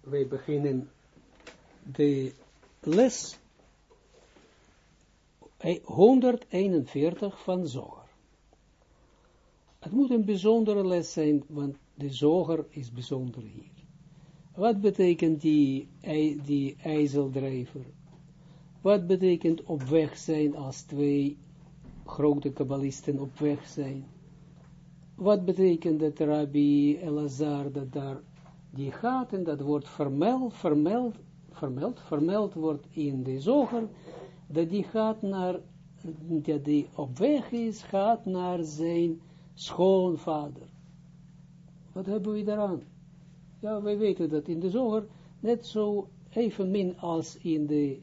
wij beginnen de les 141 van Zoger. Het moet een bijzondere les zijn, want de Zoger is bijzonder hier. Wat betekent die, die ijzeldrijver? Wat betekent op weg zijn als twee grote kabbalisten op weg zijn? Wat betekent dat Rabbi Elazar dat daar die gaat en dat wordt vermeld, vermeld, vermeld, vermeld wordt in de zoger, dat die gaat naar, dat die op weg is, gaat naar zijn schoonvader. Wat hebben we daaraan? Ja, wij weten dat in de zoger, net zo evenmin als in de,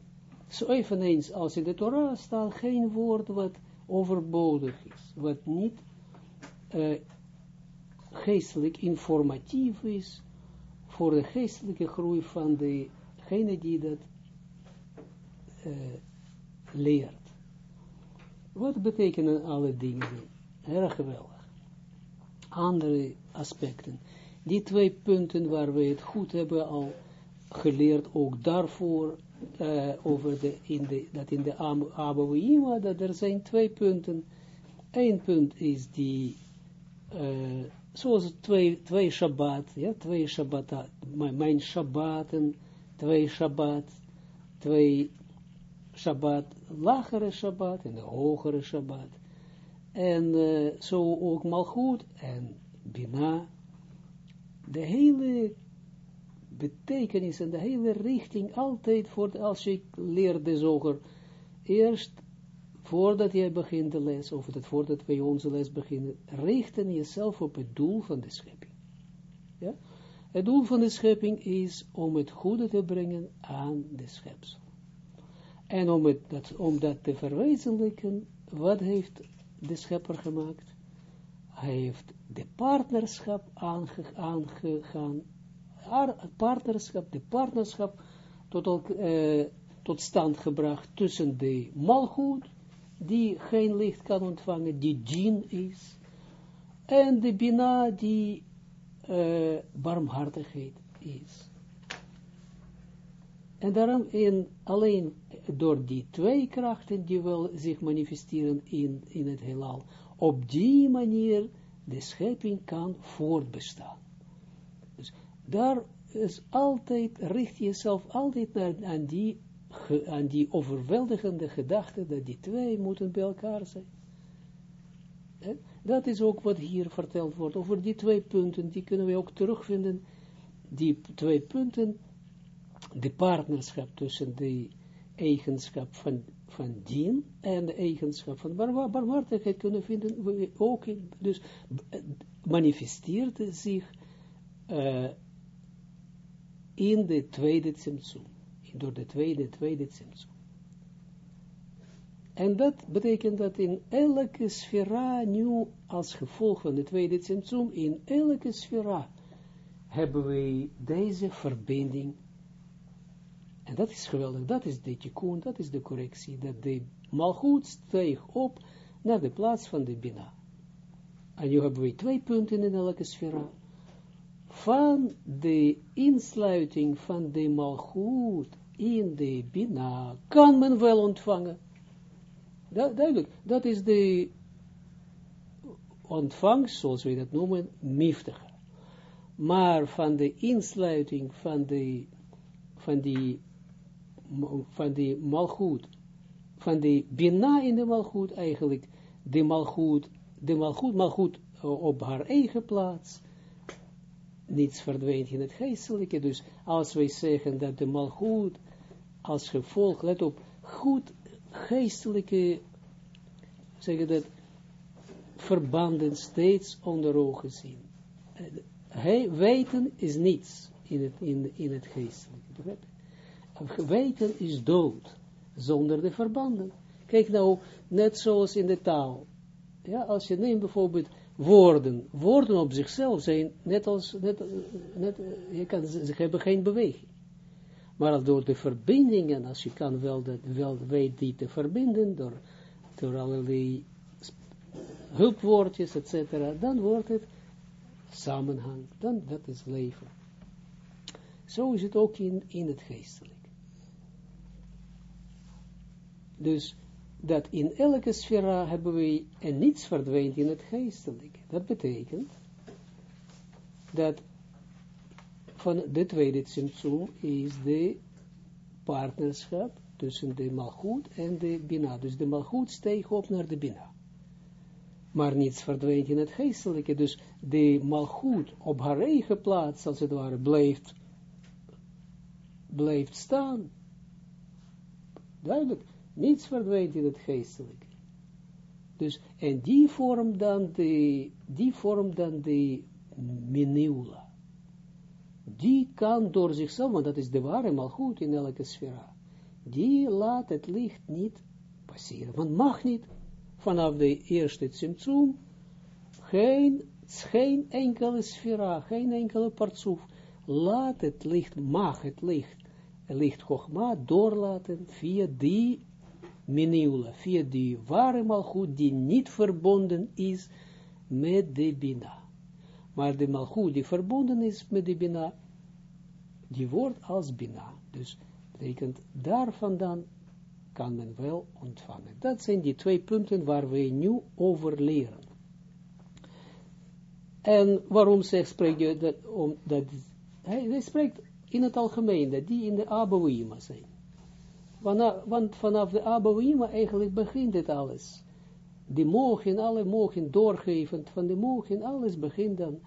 zo eveneens als in de Torah, staat geen woord wat overbodig is, wat niet uh, geestelijk informatief is, voor de geestelijke groei van degene die dat uh, leert. Wat betekenen alle dingen? Erg geweldig. Andere aspecten. Die twee punten waar we het goed hebben al geleerd, ook daarvoor, uh, over de, in de, dat in de dat er zijn twee punten. Eén punt is die uh, zoals twee, twee Shabbat, ja, twee Shabbat, mijn Shabbaten, twee Shabbat, twee Shabbat, lagere Shabbat en hogere Shabbat. En uh, zo ook Malchut en Bina. De hele betekenis en de hele richting altijd voor, als je leert de zoger, eerst voordat jij begint de les, of het voordat wij onze les beginnen, richten jezelf op het doel van de schepping. Ja? Het doel van de schepping is om het goede te brengen aan de schepsel. En om, het, dat, om dat te verwezenlijken, wat heeft de schepper gemaakt? Hij heeft de partnerschap aange, aangegaan, partnerschap, de partnerschap tot, uh, tot stand gebracht tussen de malgoed die geen licht kan ontvangen, die djinn is, en de bina die uh, barmhartigheid is. En daarom in, alleen door die twee krachten die wel zich manifesteren in, in het heelal, op die manier de schepping kan voortbestaan. Dus daar is altijd, richt jezelf altijd naar, aan die aan die overweldigende gedachte dat die twee moeten bij elkaar zijn. Dat is ook wat hier verteld wordt. Over die twee punten, die kunnen we ook terugvinden, die twee punten, de partnerschap tussen de eigenschap van, van dien en de eigenschap van bar barmhartigheid kunnen vinden we ook in, dus manifesteert zich uh, in de tweede tzimtzum door de tweede, tweede tzimtzum. En dat betekent dat in elke sfera, nu als gevolg van de tweede tzimtzum, in elke sfera hebben we deze verbinding. En dat is geweldig, dat is de tikkun, dat is de correctie, dat de malgoed steeg op naar de plaats van de bina. En nu hebben we twee punten in elke sfera. Van de insluiting van de malgoed in de Bina kan men wel ontvangen. duidelijk, dat is de ontvangst, zoals we dat noemen, miftige. Maar van de insluiting van, de, van die van die malgoed, van die bina in de malgoed eigenlijk, de malgoed, de malgoed, malgoed op haar eigen plaats, niets verdwijnt in het geestelijke, dus als wij zeggen dat de malgoed als gevolg, let op, goed geestelijke, zeggen dat, verbanden steeds onder ogen zien. Weten is niets in het, in, in het geestelijke? Weten is dood, zonder de verbanden. Kijk nou, net zoals in de taal. Ja, als je neemt bijvoorbeeld woorden, woorden op zichzelf zijn net als, net, net, je kan, ze hebben geen beweging. Maar door de verbindingen, als je kan wel, dat, wel weet die te verbinden, door, door allerlei hulpwoordjes, etc., dan wordt het samenhang, dan dat is leven. Zo is het ook in, in het geestelijk. Dus dat in elke sfera hebben we, en niets verdwijnt in het geestelijke. Dat betekent dat van de tweede symptoom is de partnerschap tussen de malgoed en de bina. Dus de malgoed steeg op naar de bina. Maar niets verdwijnt in het geestelijke. Dus de malgoed op haar eigen plaats, als het ware, blijft, blijft staan. Duidelijk. Niets verdwijnt in het geestelijke. Dus, en die vormt dan de, die vormt dan de minula. Die kan door zichzelf, want dat is de ware malgoed in elke sfera, die laat het licht niet passeren. Want mag niet vanaf de eerste symptoom geen, geen enkele sfera, geen enkele partsoef, laat het licht, mag het licht, het licht Chogma doorlaten via die miniula, via die ware malgoed die niet verbonden is met de bina. Maar de malgoed die verbonden is met de bina, die wordt als bina. Dus betekent daar vandaan kan men wel ontvangen. Dat zijn die twee punten waar we nu over leren. En waarom zegt, spreekt je dat, om, dat hij, hij spreekt in het algemeen, dat die in de Abouima zijn. Want vanaf de Abouima eigenlijk begint het alles. Die mogen, alle mogen doorgevend van de mogen, alles begint dan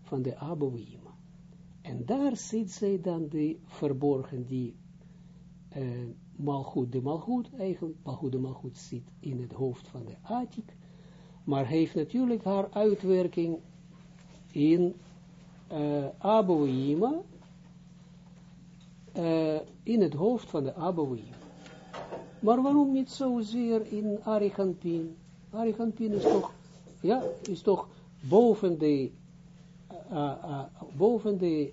van de Abouima. En daar zit zij dan de verborgen, die uh, malgoed, de malgoed eigenlijk, malgoed de malgoed zit in het hoofd van de Atik, maar heeft natuurlijk haar uitwerking in uh, uh, in het hoofd van de Abouima. Maar waarom niet zozeer in Ariganpin? Ariganpin is toch, ja, is toch boven de, uh, uh, boven de.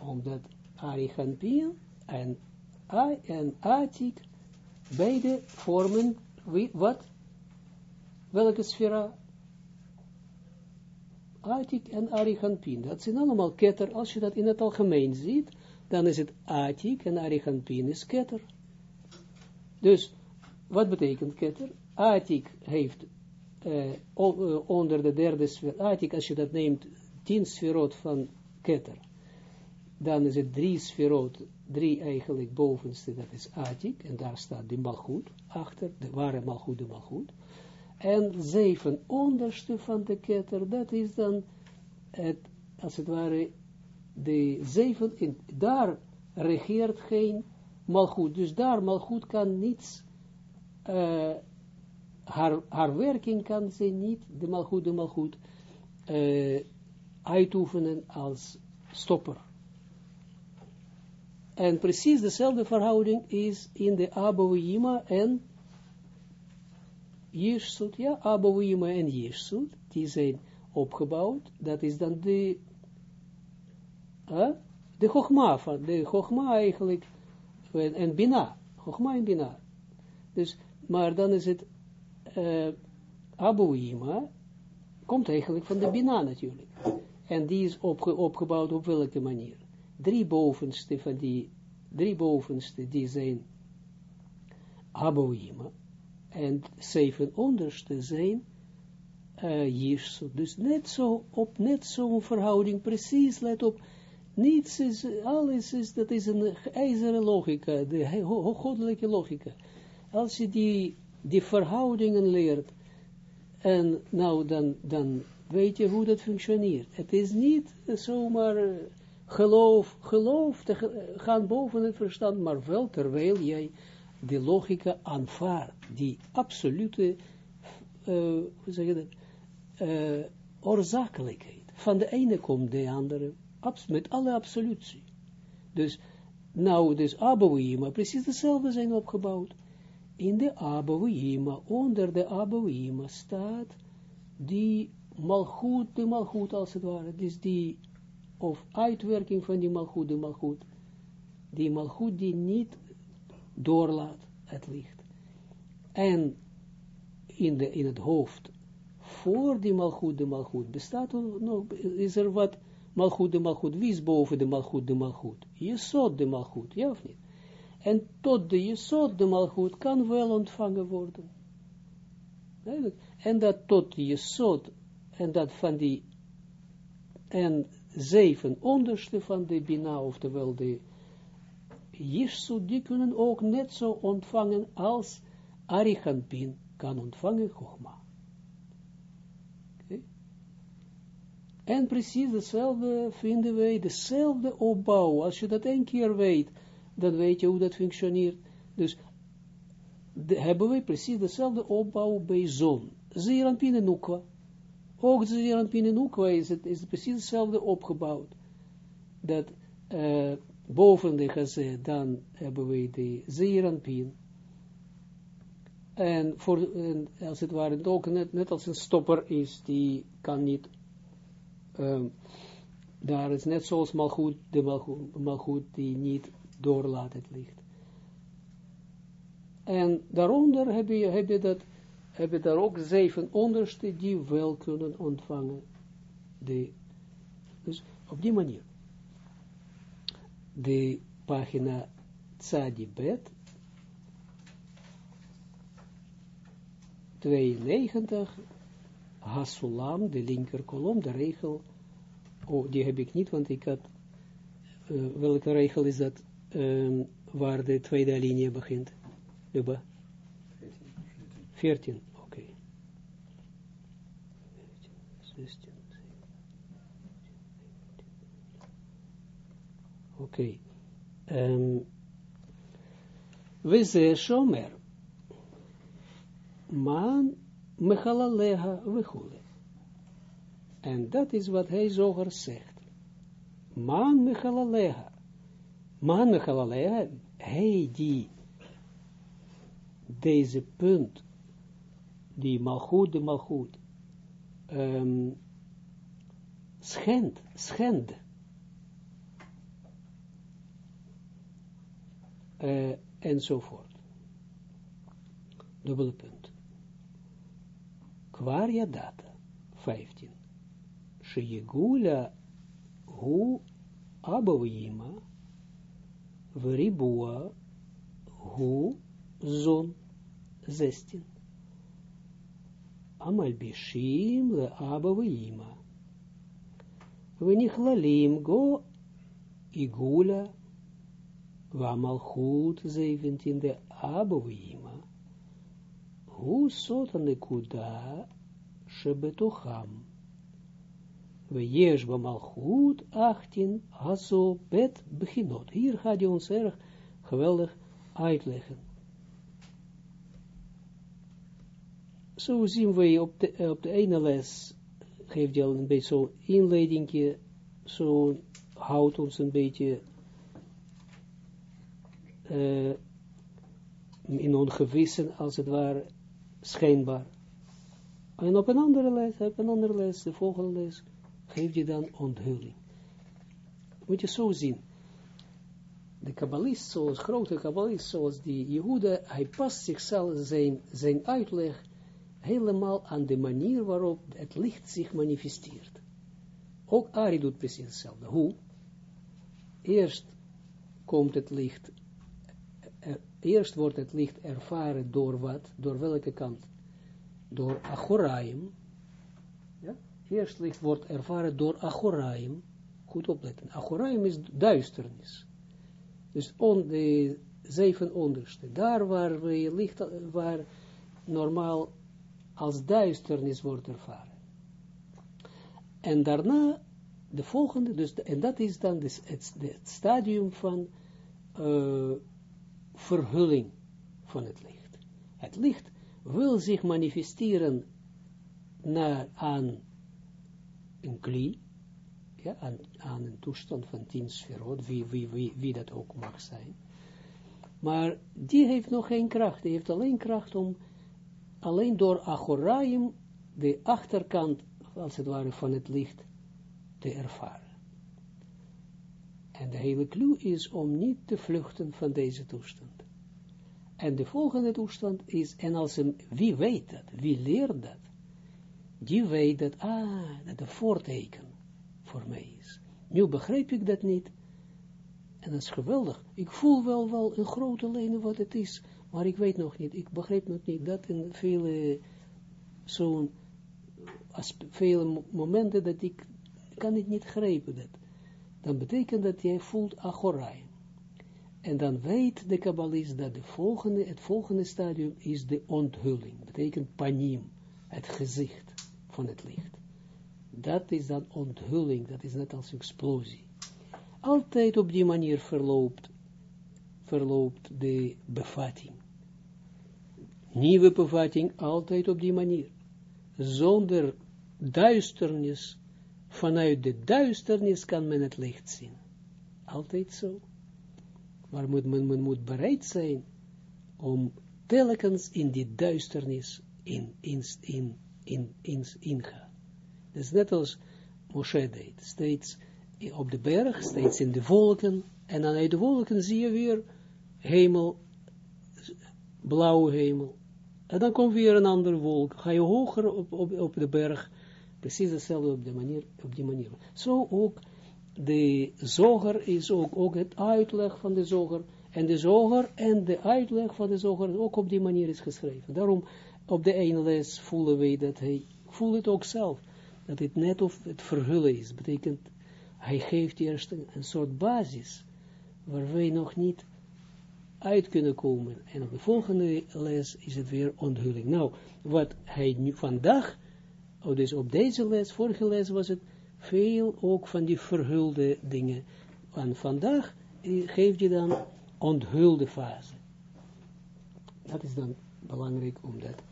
Omdat Ariganpin en, en Atik beide vormen, wat? Welke sfera? Atik en Ariganpin. Dat zijn allemaal ketter, als je dat in het algemeen ziet, dan is het Atik en Ariganpin is ketter. Dus, wat betekent ketter? Atik heeft uh, onder de derde sfeer, Atik, als je dat neemt, tien sferot van ketter, dan is het drie sferot, drie eigenlijk bovenste, dat is Atik, en daar staat de malgoed achter, de ware malgoed, de malgoed. En zeven onderste van de ketter, dat is dan het, als het ware, de zeven, in, daar regeert geen malgoed. Dus daar malgoed kan niets, uh, haar, haar werking kan ze niet, de malgoed, de malgoed, uh, uitoefenen als stopper. En precies dezelfde verhouding is in de Abouima en Jirsut, ja, Abouima en Jirsut, die zijn opgebouwd, dat is dan de, de Chogma, van, de Chogma eigenlijk, en, en Bina, Chogma en Bina. Dus, maar dan is het, uh, Abouima, komt eigenlijk van de Bina natuurlijk. En die is opge, opgebouwd op welke manier? Drie bovenste van die, drie bovenste, die zijn Abouima, en zeven onderste zijn uh, Dus net zo, op net zo'n verhouding, precies, let op, niets is, alles is, dat is een ijzeren logica, de goddelijke logica. Als je die, die verhoudingen leert, en nou, dan, dan weet je hoe dat functioneert. Het is niet zomaar eh, geloof, geloof te gaan boven het verstand, maar wel terwijl jij de logica aanvaardt, die absolute, uh, dat, uh, oorzakelijkheid. Van de ene komt de andere, met alle absolutie. Dus, nou, dus Abouima, precies dezelfde zijn opgebouwd. In de Abouima, onder de Abouima staat die malgoed, de malgoed als het ware, dus die, of uitwerking van die malgoed, de malgoed, die malgoed die niet doorlaat het licht. En in, de, in het hoofd voor die malgoed de malgoed? Bestaat er nog, is er wat malgoed de malgoed? Wie is boven de malgoed de malgoed? Jesod de malgoed, ja of niet? En tot de jesod de malgoed kan wel ontvangen worden. En dat tot jesod, en dat van die, en zeven onderste van de bina, oftewel de Jishsu, die kunnen ook net zo ontvangen als Arichanpin kan ontvangen Chogma. En precies hetzelfde vinden wij, dezelfde opbouw. Als je dat één keer weet, dan weet je hoe dat functioneert. Dus hebben we precies dezelfde opbouw bij zon. Zeeranpin en Nukwa. Ook Zeeranpin en Nukwa is is precies hetzelfde opgebouwd. Dat uh, boven de gazé, dan hebben we de Zeeranpin. En, voor, en als het ware, ook net, net als een stopper is, die kan niet, um, daar is net zoals malgoed, de malgoed, die niet doorlaat het licht. En daaronder heb je, heb je, dat, heb je daar ook zeven onderste die wel kunnen ontvangen. Dus op die manier. De pagina Tzadibet 92, Hasulam, de linker kolom, de regel, oh, die heb ik niet, want ik had, uh, welke regel is dat, um, waar de tweede linie begint? Luba? 14, oké. Okay. 16, Oké. We ze shomer man mechalaleha wechule. En dat is wat hij zoger zegt. Man mechalaleha. Man mechalaleha, hij die deze punt, die malgoed, de malgoed, um, schend, schend. Uh, enzovoort. Dubbele punt. Kwarja data, 15. Sheyegula hu abavima, veribua hu zon, 16. Amalbishim le abavima. Venichlalim go igula, Vamalchut 17 de abavima. Hu sot nekuda shebetocham. We yesh malchut 18 haso bet beginot. Hier gaat hij ons erg geweldig uitleggen. Zo zien we op de, op de ene les, geeft hij al een beetje zo'n inleidingje, zo houdt ons een beetje uh, in ongewissen, als het ware, schijnbaar. En op een andere les, op een andere les, de volgende les, geef je dan onthulling. Moet je zo zien. De kabbalist, zoals grote kabbalist, zoals die Jehuda, hij past zichzelf zijn, zijn uitleg helemaal aan de manier waarop het licht zich manifesteert. Ook Ari doet precies hetzelfde. Hoe? Eerst komt het licht eerst wordt het licht ervaren door wat, door welke kant? Door Achoraim. Ja? Eerst licht wordt ervaren door Achoraim. Goed opletten. Achoraim is duisternis. Dus on, de zeven onderste. Daar waar licht, waar normaal als duisternis wordt ervaren. En daarna de volgende, dus en dat is dan dus het, stadium van uh, verhulling van het licht. Het licht wil zich manifesteren naar, aan een kli, ja, aan, een toestand van tien sferot, wie, wie, wie, wie dat ook mag zijn. Maar die heeft nog geen kracht, die heeft alleen kracht om, alleen door Achoraim, de achterkant, als het ware, van het licht te ervaren. En de hele clue is om niet te vluchten van deze toestand. En de volgende toestand is, en als een, wie weet dat, wie leert dat? die weet dat, ah, dat de voorteken voor mij is. Nu begrijp ik dat niet. En dat is geweldig. Ik voel wel wel in grote lijnen wat het is, maar ik weet nog niet. Ik begrijp nog niet dat in vele zo'n vele momenten dat ik kan het niet grijpen dat. Dan betekent dat jij voelt achorai. En dan weet de kabbalist dat de volgende, het volgende stadium is de onthulling. Betekent panim, het gezicht van het licht. Dat is dan onthulling, dat is net als explosie. Altijd op die manier verloopt, verloopt de bevatting. Nieuwe bevatting, altijd op die manier. Zonder duisternis, vanuit de duisternis kan men het licht zien. Altijd zo. Maar moet, men, moet bereid zijn om telkens in die duisternis in, in, in, in, in, ingaan. Dat is net als Moshe deed. Steeds op de berg, steeds in de wolken. En dan uit de wolken zie je weer hemel, blauwe hemel. En dan komt weer een andere wolk. Ga je hoger op, op, op de berg. Precies hetzelfde op, manier, op die manier. Zo ook de zoger is ook, ook het uitleg van de zoger. En de zoger en de uitleg van de zoger ook op die manier is geschreven. Daarom op de ene les voelen wij dat hij, voelt het ook zelf, dat het net of het verhullen is. Betekent, hij geeft eerst een, een soort basis, waar wij nog niet uit kunnen komen. En op de volgende les is het weer onthulling. Nou, wat hij nu vandaag, oh, dus op deze les, vorige les was het veel ook van die verhulde dingen. En vandaag geeft je dan onthulde fase. Dat is dan belangrijk om dat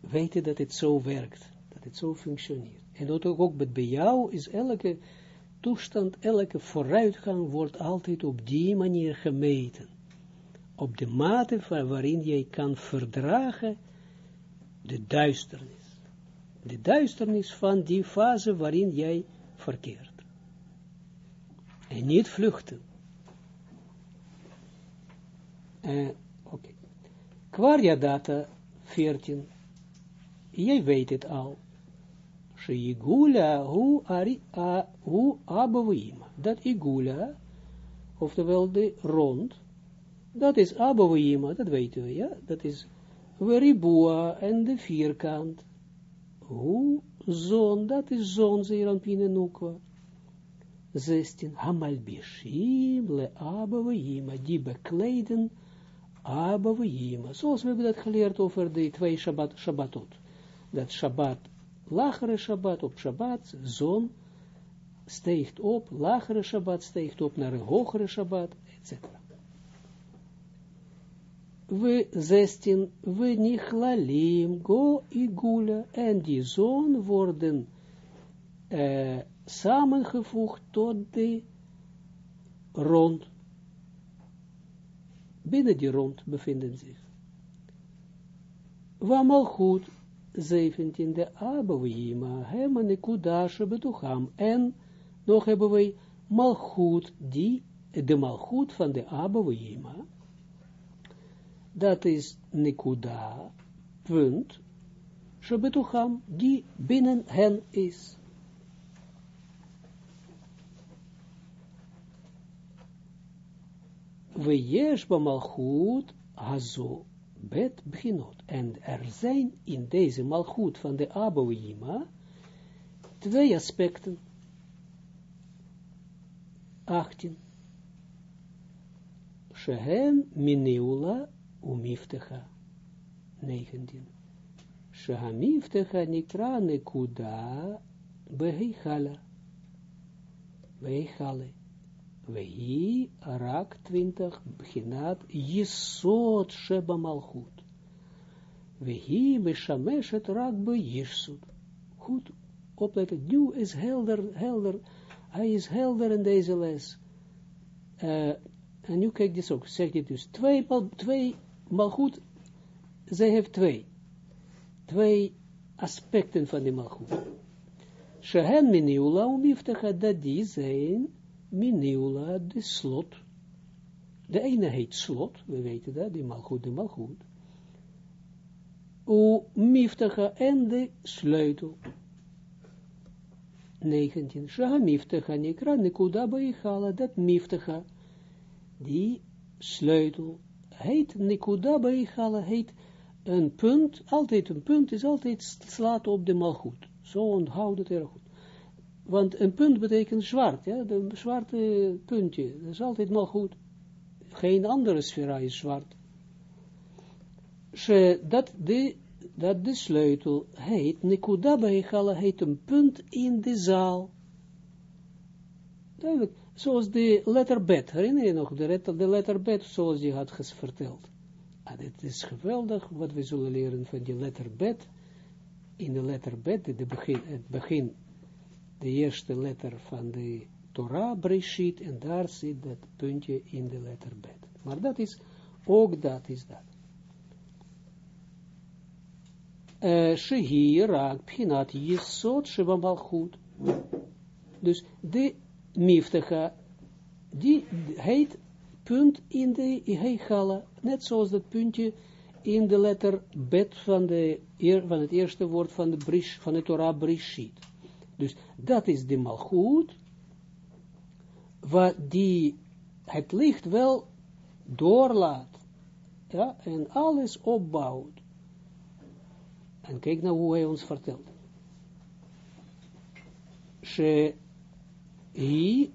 weten dat het zo werkt, dat het zo functioneert. En dat ook, ook bij jou is elke toestand, elke vooruitgang wordt altijd op die manier gemeten. Op de mate waarin jij kan verdragen de duisternis. De duisternis van die fase waarin jij verkeert. En niet vluchten. Uh, Oké. Okay. Data 14. Jij weet het al. Sheigula hu ari a hu abavima. Dat igula, oftewel de rond, dat is abavima, dat weten we, ja. Dat is veribua en de vierkant. Hu zon, dat is zon, zeerampine nukwa. 16. Hamalbishim le abavima, die bekleden abavima. Zoals we hebben dat geleerd over de twee Shabbat, Shabbatot dat Shabbat, lagere Shabbat op Shabbat, zon steekt op, lagere Shabbat steekt op naar een hogere Shabbat, etc. We 16, we nichlalim, go igula, en die zon worden samengevoegd tot de rond. Binnen die rond bevinden zich. Wamal goed, 17, de Abouima, hem en Kudashe betucham. En nog hebben wij Malchut, die, de Malchut van de Abouima, dat is Nekuda, punt, Shebetucham, die binnen hen is. We yesh ba malchut hazo bet beginot. En er zijn in deze malgoed van de Aboima twee aspecten. 18. Shehen mineula umiftecha. 19. Shehamiftecha nitra nekuda behichala. Behichala. Wehi rak 20 beginat Yisod Sheba Malchut. Wehi Meshameshet rak be Yishsud. Goed opletten. Nu is helder, helder. Hij is helder in deze les. Uh, en nu kijk dit ook. Zeg dit dus. Twee, twee Malchut. Zij heeft twee. Twee aspecten van de Malchut. Shehen miniula umiftecha dat die zijn Miniula, de slot. De ene heet slot, we weten dat, die malgoed, de malgoed. U en de sleutel. 19. Shaha miftecha nikra nekuda baichala, dat miftecha, die sleutel, heet nekuda baichala, heet een punt, altijd een punt is altijd slaat op de malgoed. Zo onthoud het erg goed. Want een punt betekent zwart, ja, de zwarte puntje, dat is altijd malgoed. Geen andere sfera is zwart. dat de dat de sleutel heet, Nekuda Beichala heet een punt in de zaal. Duidelijk, zoals de letter bet, herinner je nog, de letter, de letter bet, zoals je had verteld. En ah, het is geweldig wat we zullen leren van die letter bet. In de letter bet, de begin, het begin, de eerste letter van de Torah, Breshit, en daar zit dat puntje in de letter bet. Maar dat is, ook dat is dat. Shehi raak pchinat jesot sheba malchut. Dus de miftecha, die heet punt in de heigala, net zoals dat puntje in de letter bet van, de, van het eerste woord van de, brish, van de Torah Brishit. Dus dat is de malchut, wat die het licht wel doorlaat, ja, en alles opbouwt. En kijk nou hoe hij ons vertelt. She hi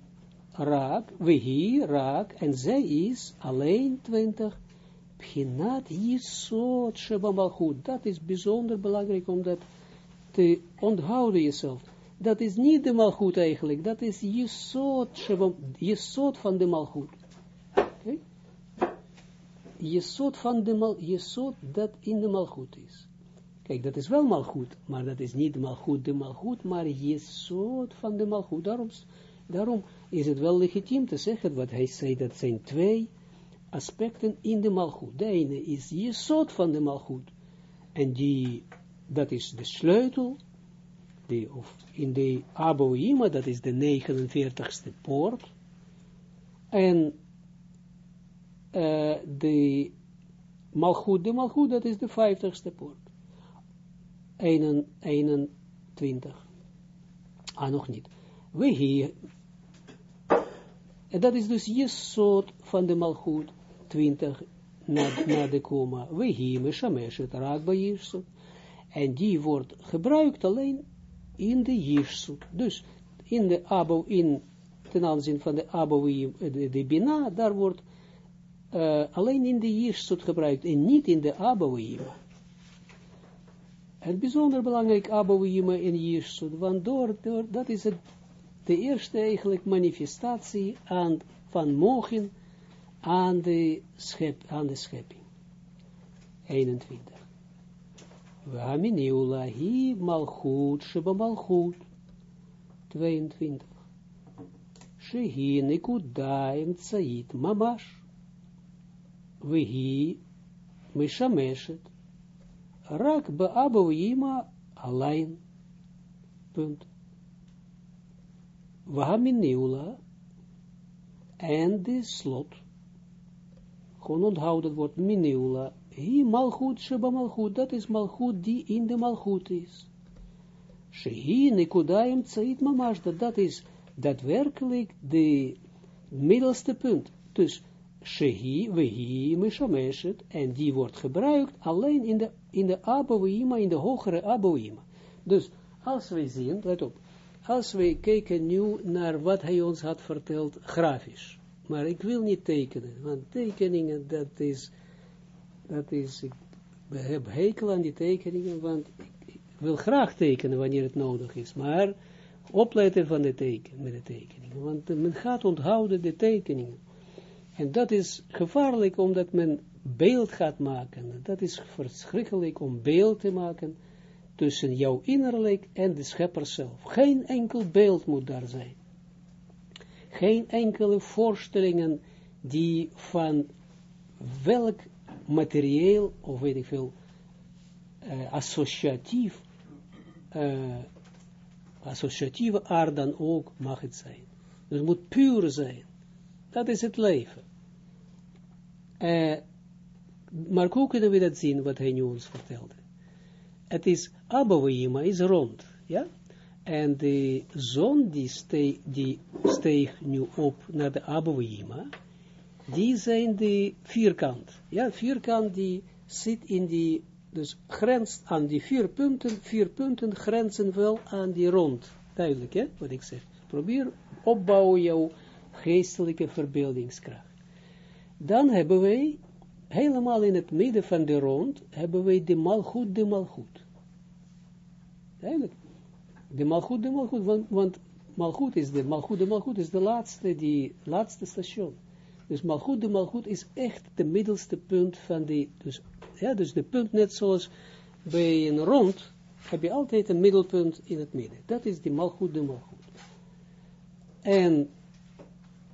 raak, we hi raak, en zij is alleen twintig. Pchinat Yisod Sheba Malchut. Dat is bijzonder belangrijk om dat te onthouden jezelf. Dat is niet de Malchut eigenlijk. Dat is Yisod Sheba, Yisod van de Malchut. Okay? Yisod van de Malchut, Yisod dat in de Malchut is. Kijk, dat is wel malgoed, maar dat is niet malgoed de malgoed, maar soort van de malgoed. Daarom, daarom is het wel legitiem te zeggen, wat hij zei, dat zijn twee aspecten in de malgoed. De ene is soort van de malgoed, en die, dat is de sleutel, die, of in de Aboima, dat is de 49ste poort, en uh, de malgoed, de malgoed, dat is de 50ste poort. 21. Ah, nog niet. We hier. En dat is dus je soort van de malgoed 20 na, de koma. We hier, me shamesh, het raak bij En die wordt gebruikt alleen in de jirsut. Dus in de abo, in, ten aanzien van de abo, de, de bina, daar wordt uh, alleen in de jirsut gebruikt en niet in de aboïm. Het bijzonder belangrijk Abouima in Jirsut, want door, dat is het, de eerste eigenlijk manifestatie aan, van mogen aan de, schep, aan de schepping. 21. Vaminiula hi malchut sheba malchut. 22. Shehi nikudaim tsait mamash. Vehi mishameshet rak be'abouima alleen. Punt. Wahamin neula. En de slot. Gewoon onthoud het woord mineula. Hi malchut sheba malchut. Dat is malchut die in de malchut is. Shehi nekudaim tsait mamash. Dat is daadwerkelijk de middelste punt. Dus shehi vehi mishameshet. En die wordt gebruikt alleen in de in de aboïma, in de hogere aboïma. Dus als wij zien, let op, als wij kijken nu naar wat hij ons had verteld, grafisch. Maar ik wil niet tekenen, want tekeningen, dat is, dat is, ik heb hekel aan die tekeningen, want ik, wil graag tekenen wanneer het nodig is, maar opletten van de teken, met de tekeningen, want men gaat onthouden de tekeningen. En dat is gevaarlijk, omdat men beeld gaat maken. Dat is verschrikkelijk om beeld te maken tussen jouw innerlijk en de schepper zelf. Geen enkel beeld moet daar zijn. Geen enkele voorstellingen die van welk materieel, of weet ik veel, uh, associatief, uh, associatieve aard dan ook mag het zijn. Dus het moet puur zijn. Dat is het leven. Uh, maar hoe kunnen we dat zien, wat hij nu ons vertelde? Het is, Abouima is rond, ja? En de zon die, steeg, die nu op naar de Abouima, die zijn de vierkant. Ja, vierkant die zit in die, dus grenst aan die vier punten, vier punten grenzen wel aan die rond. Duidelijk, hè, wat ik zeg. Probeer opbouwen jouw geestelijke verbeeldingskracht. Dan hebben wij, helemaal in het midden van de rond, hebben wij de malgoed, de malgoed. Duidelijk. De malgoed, de malgoed, want, malgoed is de, malgoed, de is de laatste, die laatste station. Dus malgoed, de malgoed is echt de middelste punt van die, dus, ja, dus de punt net zoals bij een rond, heb je altijd een middelpunt in het midden. Dat is die malgoed, de malgoed. En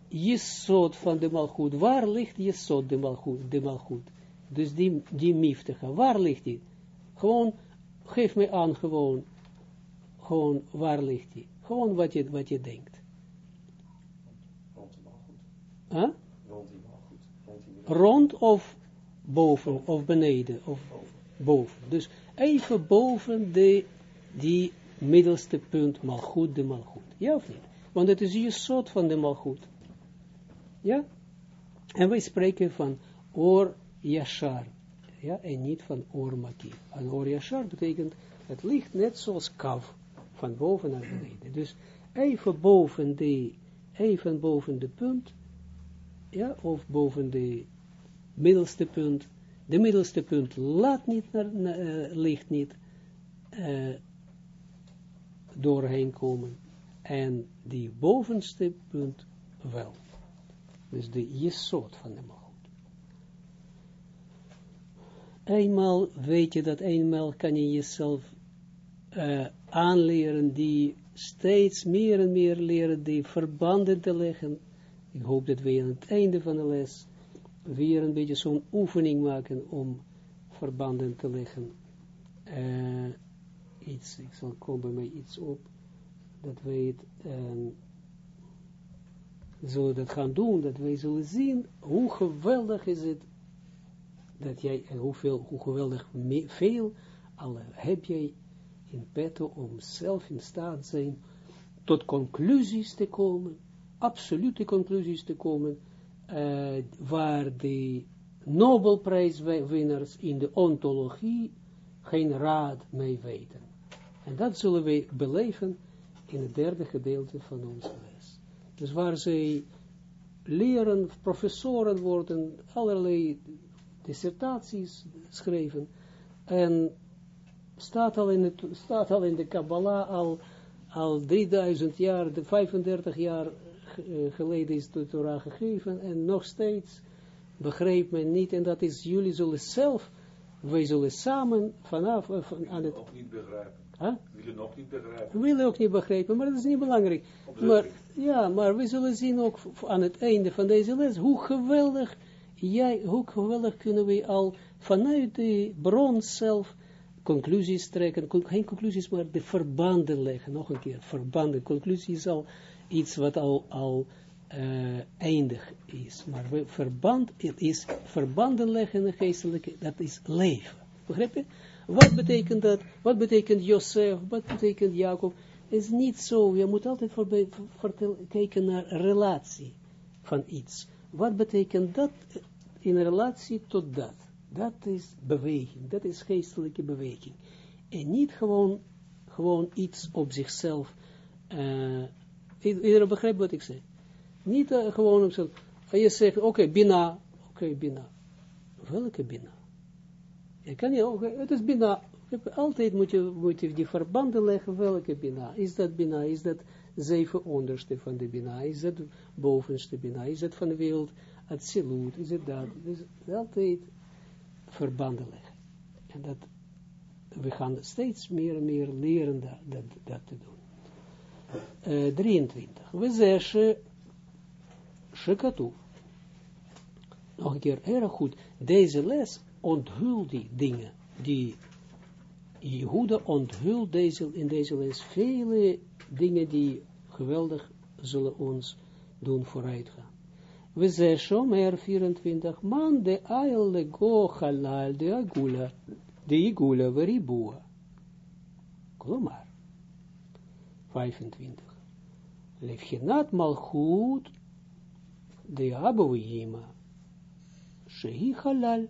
Jesod van de malgoed, waar ligt Jesod de malgoed, de malgoed? Dus die, die miftige, waar ligt die? Gewoon, geef me aan gewoon, gewoon, waar ligt die? Gewoon wat je, wat je denkt. Rond de malgoed. Huh? Rond malgoed. Rond of boven, of beneden, of boven. Dus even boven de, die middelste punt, malgoed, de malgoed. Ja of niet? Want het is je soort van de malgoed. Ja? En wij spreken van oor yashar. Ja, en niet van oor makief. En oor yashar betekent, het ligt net zoals kaf, van boven naar beneden. Dus even boven de, even boven de punt, ja, of boven de middelste punt, de middelste punt laat niet naar, na- eh, niet eh, doorheen komen, en die bovenste punt wel. Dus de jesot van de malgoed. Eenmaal weet je dat, eenmaal kan je jezelf eh, aanleren, die steeds meer en meer leren, die verbanden te leggen. Ik hoop dat we aan het einde van de les weer een beetje zo'n oefening maken om verbanden te leggen. Eh, iets, ik zal komen bij mij iets op, dat wij het ehm, zullen dat gaan doen, dat wij zullen zien hoe geweldig is het, dat jij, en hoeveel, hoe geweldig veel, al heb jij in petto om zelf in staat zijn tot conclusies te komen, absolute conclusies te komen, eh, waar de Nobelprijswinnaars in de ontologie geen raad mee weten. En dat zullen we beleven in het derde gedeelte van onze les. Dus waar zij leren, professoren worden, allerlei dissertaties schrijven, en staat al in, het, staat al in de Kabbalah al, al 3000 jaar, de 35 jaar eh, geleden is de Torah gegeven, en nog steeds begreep men niet, en dat is, jullie zullen zelf, wij zullen samen vanaf, eh, van, aan het, niet begrijpen. huh? Willen nog niet begrijpen. we willen ook niet begrijpen, maar dat is niet belangrijk. Maar, ja, maar we zullen zien ook aan het einde van deze les, hoe geweldig, jij, hoe geweldig kunnen we al vanuit de bron zelf conclusies trekken, geen conclusies, maar de verbanden leggen, nog een keer, verbanden, conclusie is al iets wat al, al eh, eindig is, maar verband het is verbanden leggen de geestelijke, dat is leven, begrijp? Wat betekent dat? Wat betekent Jozef? Wat betekent Jacob? Is niet zo. Je moet altijd kijken naar relatie van iets. Wat betekent dat in relatie tot dat? Dat is beweging. Dat is geestelijke beweging. En niet gewoon, gewoon iets op zichzelf. eh iedereen begrijpt wat ik zeg. Niet eh, gewoon op zichzelf. Je zegt, oké, bina. Oké, bina. Welke bina? Je kan niet, oké, het is bina. Altijd moet je, moet je die verbanden leggen, welke bina. Is dat bina, is dat zeven onderste van de bina, is dat bovenste bina, is dat van de wereld, het siloet, is het dat. Dus altijd verbanden leggen. En dat, we gaan steeds meer en meer leren dat, dat, te doen. Uh, 23. We zeggen, shekatu. Nog een keer, erg goed. Deze les onthult die dingen, die Jehuda onthult deze, in deze les vele dingen die geweldig zullen ons doen vooruitgaan. We zeggen, Shomer 24, man de ail le go halal de agula, de igula veribua. Klomar. 25. Levchenat malchut de aboima. Shehi halal.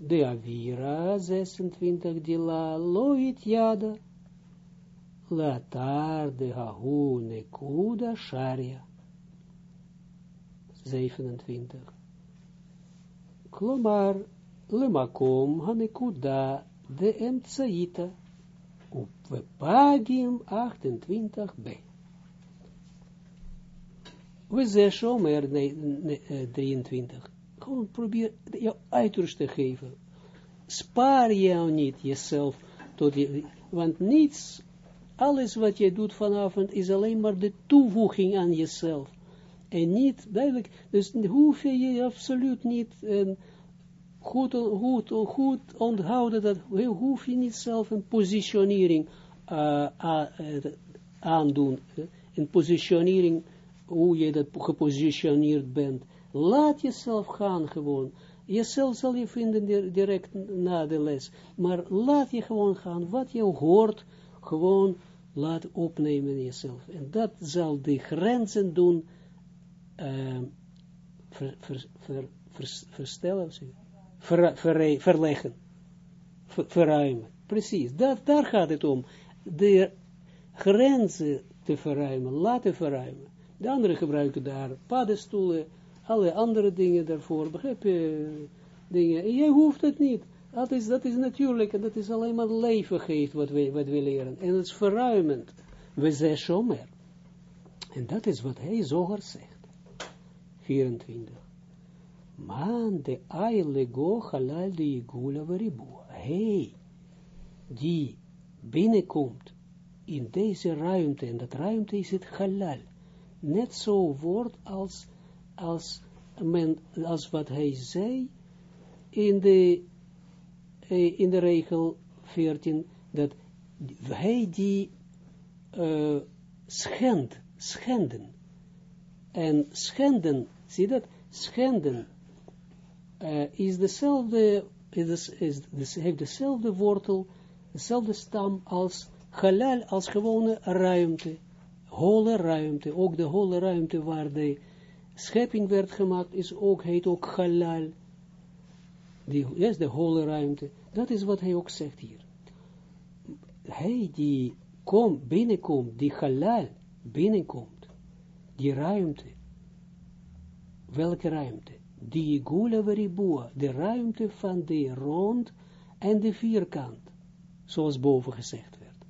De avira 26 dila loit yada. Latar de hahu nekuda sharia. 27. Klomar lemakom hanekuda de emtsaita. Op we pagim 28b. We zeggen shomer 23. Gewoon probeer jou uitrust te geven. Spaar jou niet jezelf tot je, want niets, alles wat je doet vanavond is alleen maar de toevoeging aan jezelf. En niet, duidelijk, dus hoef je absoluut niet goed, goed, goed onthouden, dat hoef je niet zelf een positionering uh, aandoen, een positionering, hoe je dat gepositioneerd bent. Laat jezelf gaan gewoon. Jezelf zal je vinden direct na de les. Maar laat je gewoon gaan. Wat je hoort, gewoon laat opnemen in jezelf. En dat zal de grenzen doen, ver, verstellen, ver, verleggen, verruimen. Precies, daar gaat het om. De grenzen te verruimen, laten verruimen. De anderen gebruiken daar paddenstoelen, alle andere dingen daarvoor, begrijp je, dingen. En jij hoeft het niet. Dat is, dat is natuurlijk, en dat is alleen maar leven geeft wat we, wat we leren. En het is verruimend. We zijn shomer. En dat is wat hij zoger zegt. 24. Man de aile go halal de igula varibua. Hij, die binnenkomt in deze ruimte, en dat ruimte is het halal. Net zo woord als als, men, als wat hij zei in de, eh, in de regel 14, dat hij die uh, schend, schenden, en schenden, zie dat, schenden, uh, is dezelfde, is, is, is, heeft dezelfde wortel, dezelfde stam als halal, als gewone ruimte, holle ruimte, ook de holle ruimte waar de schepping werd gemaakt, is ook, heet ook halal. Die, yes, de holle ruimte. Dat is wat hij ook zegt hier. Hij die kom, binnenkomt, die halal binnenkomt, die ruimte. Welke ruimte? Die gula veribua, de ruimte van de rond en de vierkant, zoals boven gezegd werd.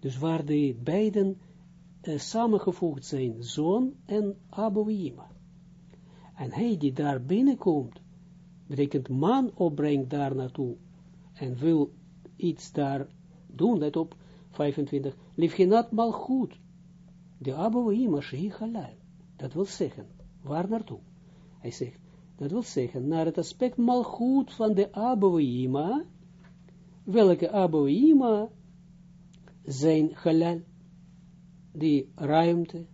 Dus waar de beiden uh, samengevoegd zijn, zon en abouima. En hij die daar binnenkomt, betekent man opbrengt daar naartoe en wil iets daar doen, let op, 25, liefgenat mal goed, de Abouhima Shehi Halal, dat wil zeggen, waar naartoe? Hij zegt, dat wil zeggen, naar het aspect mal goed van de Abouhima, welke Abouhima zijn halal, die ruimte,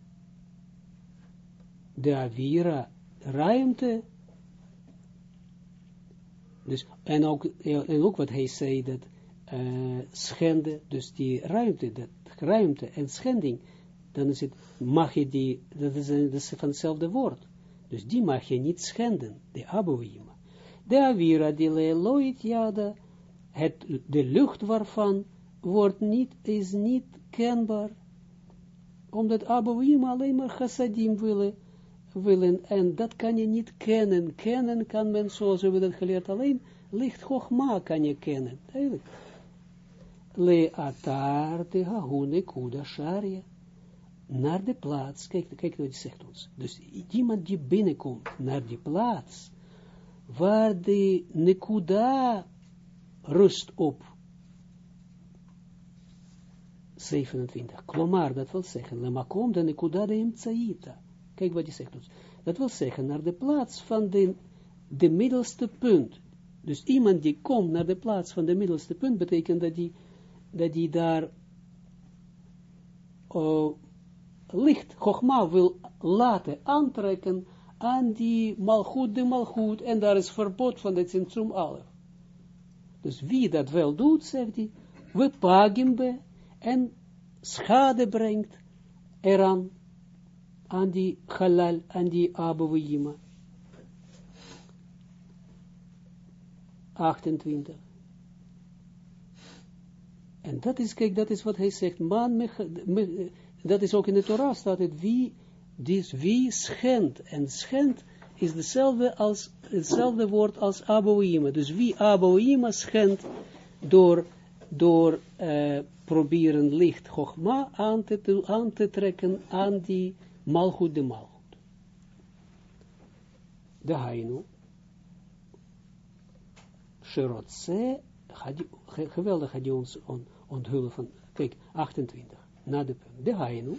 de Avira, ruimte, dus, en, ook, en ook wat hij zei, dat uh, dus die ruimte, dat ruimte en schending, dan is het, mag je die, dat is, dat is van hetzelfde woord, dus die mag je niet schenden, de aboïma. De avira, die leloit jada, het, de lucht waarvan wordt niet, is niet kenbaar, omdat aboïma alleen maar chassadim willen, willen, en dat kan je niet kennen. Kennen kan men, zoals we dat geleerd, alleen licht hoogma kan je kennen. Eigenlijk. Le atar de hahune kuda sharia. Naar de plaats, kijk, wat hij zegt ons. Dus iemand die binnenkomt naar die plaats, waar de nekuda rust op. 27. Klomar, dat wil zeggen, le makom de nekuda de imtsaita. Kijk wat hij zegt ons. Dat wil zeggen, naar de plaats van de, de middelste punt. Dus iemand die komt naar de plaats van de middelste punt, betekent dat die, dat die daar uh, licht, Chogma wil laten aantrekken aan die malgoed, de malgoed, en daar is verbod van het centrum alef. Dus wie dat wel doet, zegt hij, we pagen en schade brengt eraan, aan die halal, aan die abouima. 28. En dat is, kijk, dat is wat hij zegt, man, me, me, dat is ook in de Torah staat het, wie, dus wie schendt, en schendt is dezelfde als, hetzelfde woord als aboïma, dus wie aboïma schendt door, door uh, proberen licht, chogma aan te, aan te trekken aan die malgoed de malgoed. De hainu, Sherotse, geweldig had je ons on, onthullen van, kijk, 28, na de punt. De hainu,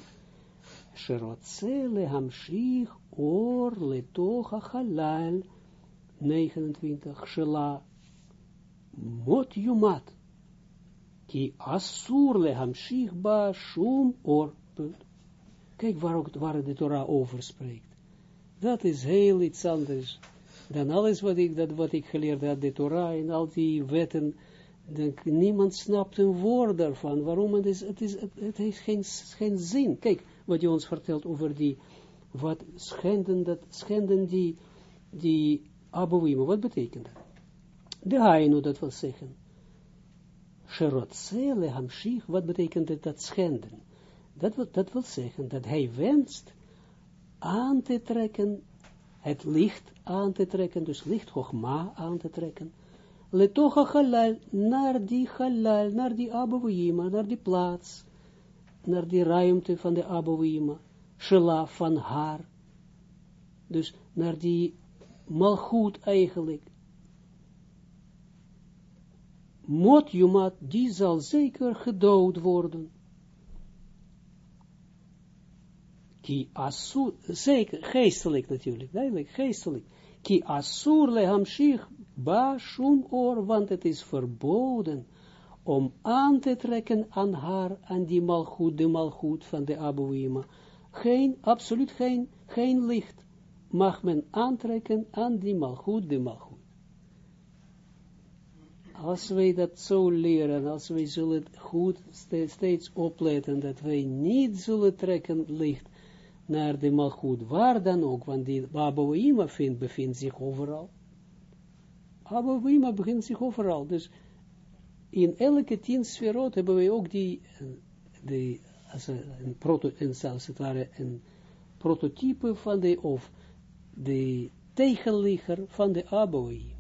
lehamshich or letocha halal, 29, Shela, mot yumat, ki asur lehamshich ba shum or, punt. Kijk waar, ook, waar de Torah over spreekt. Dat is heel iets anders dan alles wat ik, dat, wat ik geleerd had, de Torah en al die wetten, dan, niemand snapt een woord daarvan. Waarom? Het, is, het, is, het, het heeft geen, geen zin. Kijk, wat je ons vertelt over die, wat schenden, dat, schenden die, die abouima, wat betekent dat? De hainu, dat wil zeggen. Sherotzele hamshich, wat betekent dat, dat schenden? Dat, dat wil zeggen dat hij wenst aan te trekken het licht aan te trekken, dus licht hoogma aan te trekken, letocha halal, naar die halal, naar die abouima, naar die plaats, naar die ruimte van de abouima, shela van haar, dus naar die malgoed eigenlijk. Mot jumat, die zal zeker gedood worden. ki asur, zeker, geestelijk natuurlijk, duidelijk, geestelijk, ki asur lehamshich ba shum or, want het is verboden om aan te trekken aan haar, aan die malgoed, de malgoed van de Abouima. Geen, absoluut geen, geen licht mag men aantrekken aan die malgoed, de malgoed. Als wij dat zo leren, als wij zullen goed steeds opletten, dat wij niet zullen trekken licht naar de malgoed, waar dan ook, want die Abouima vindt, bevindt zich overal. Abouima bevindt zich overal, dus in elke tien sferot hebben we ook die, die als een, proto, een, als het prototype van de, of de tegenligger van de Abouima.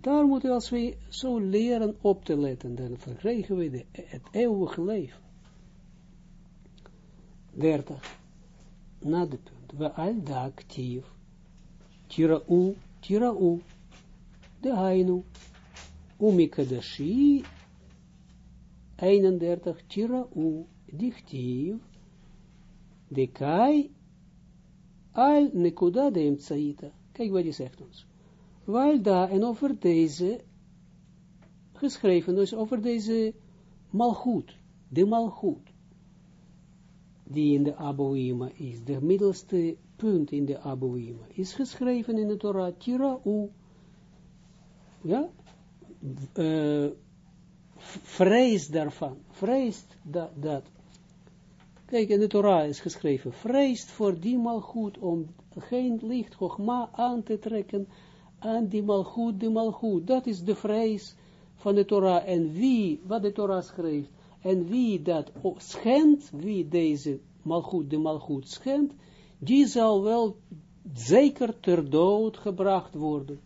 Daar moeten we, als we zo leren op te letten, dan verkrijgen we de, het eeuwige leven. 30. Na de punt. We al da actief. Tira'u, tira'u. De hainu. Umikadashi. 31. Tira'u. Dichtief. De kai. Al nekuda de imtsaita. Kijk wat hij zegt ons. Wel da en over deze geschreven, dus over deze malgoed, de malgoed die in de Abouima is, de middelste punt in de Abouima, is geschreven in de Torah, Tira'u, ja, uh, vrees daarvan, vreest dat. Kijk, in de Torah is geschreven, vreest voor die malgoed om geen licht Chogma aan te trekken aan die malgoed, die malgoed. Dat is de vrees van de Torah. En wie, wat de Torah schreef, en wie dat schendt, wie deze malgoed, de malgoed schendt, die zal wel zeker ter dood gebracht worden.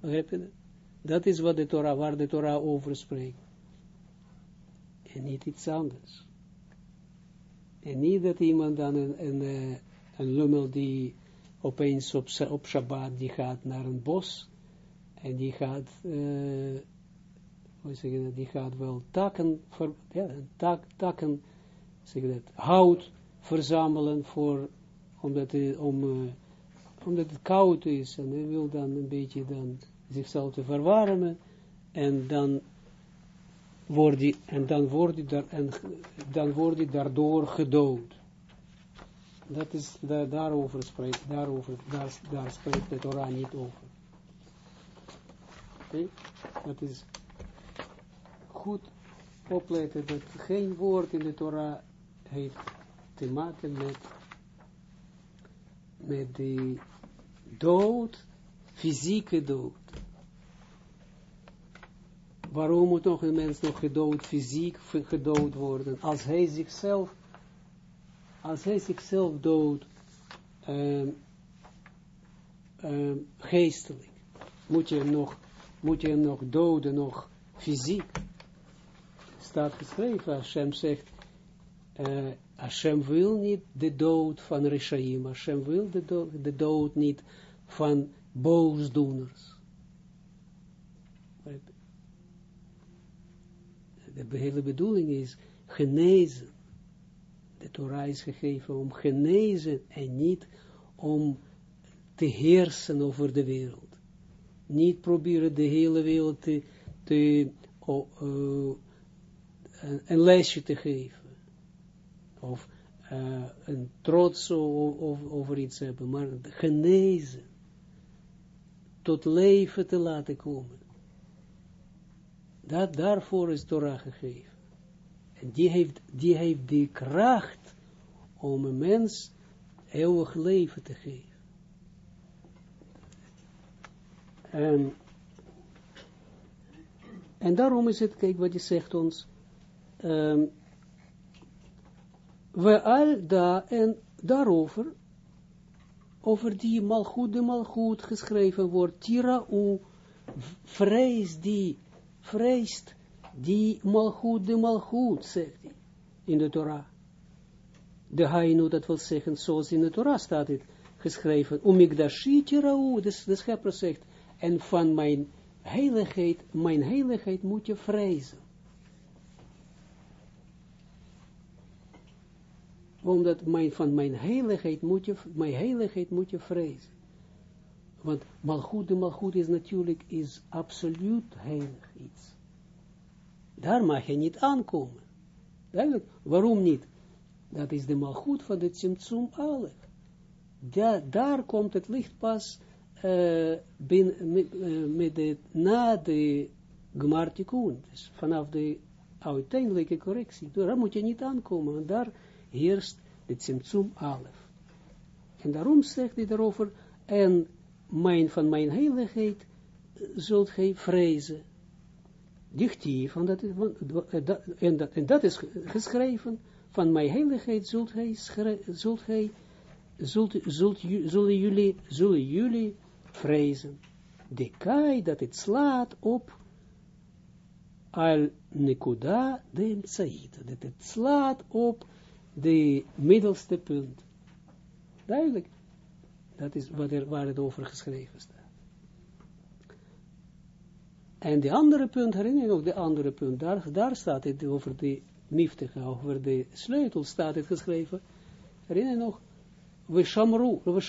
Je dat? Is wat de Torah, waar de Torah over spreekt. En niet iets anders. En niet dat iemand dan een, een, eh, lummel die opeens op, op Shabbat, die gaat naar een bos, en die gaat, uh, hoe zeg je dat, die gaat wel takken, voor, ja, tak, takken, zeg dat, hout verzamelen voor, omdat, uh, omdat het koud is, en hij wil dan een beetje dan zichzelf te verwarmen, en dan wordt hij, en dan wordt hij, daar, en, dan wordt hij daardoor gedood. Dat is, da, daarover spreekt, daarover, daar, daar spreekt de Torah niet over. Dat is goed opletten dat geen woord in de Torah heeft te maken met, met de dood, fysieke dood. Waarom moet nog een mens nog gedood, fysiek gedood worden, als hij zichzelf, als hij zichzelf dood, um, um, geestelijk, moet je hem nog, moet je nog doden, nog fysiek. Staat geschreven, Hashem zegt, uh, Hashem wil niet de dood van Rishaim, Hashem wil de dood, niet van boosdoeners. De hele bedoeling is genezen. De Torah is gegeven om genezen en niet om te heersen over de wereld. Niet proberen de hele wereld te, te oh, uh, een, lesje te geven. Of uh, een trots over, iets hebben, maar genezen. Tot leven te laten komen. Dat, daarvoor is Torah gegeven. En die heeft, die heeft die kracht om een mens eeuwig leven te geven. En, en daarom is het, kijk wat je zegt ons, um, we al daar en daarover, over die malgoed, de malgoed geschreven wordt, tira u, vrees die, vreest die malgoed, de malgoed, zegt hij, in de Torah. De hainu, dat wil zeggen, zoals in de Torah staat het geschreven, umigdashi tirau, dus de schepper zegt, en van mijn heiligheid, mijn heiligheid moet je vrezen. Omdat mijn, van mijn heiligheid moet je, mijn heiligheid moet je vrezen. Want malgoed, de malgoed is natuurlijk, is absoluut heilig iets. Daar mag je niet aankomen. Waarom niet? Dat is de malgoed van de Tsimtsum Alef. Da, daar komt het licht pas uh, bin, met, uh, met de, na de Gmartikun, dus vanaf de uiteindelijke correctie. Daar moet je niet aankomen, daar heerst de Tsimtsum Alef. En daarom zegt hij daarover, en mijn, van mijn heiligheid zult gij vrezen. Dichtief, en dat, en, dat, en dat is geschreven, van mijn heiligheid zult hij, zult hij zult, zult, zullen, jullie, zullen jullie vrezen. De kai dat het slaat op al nekuda de. Dat het slaat op de middelste punt. Duidelijk. Dat is wat er, waar het over geschreven staat. En de andere punt, herinner je nog de andere punt, daar, daar staat het over de miftige, over de sleutel staat het geschreven. Herinner je nog? We shamru, we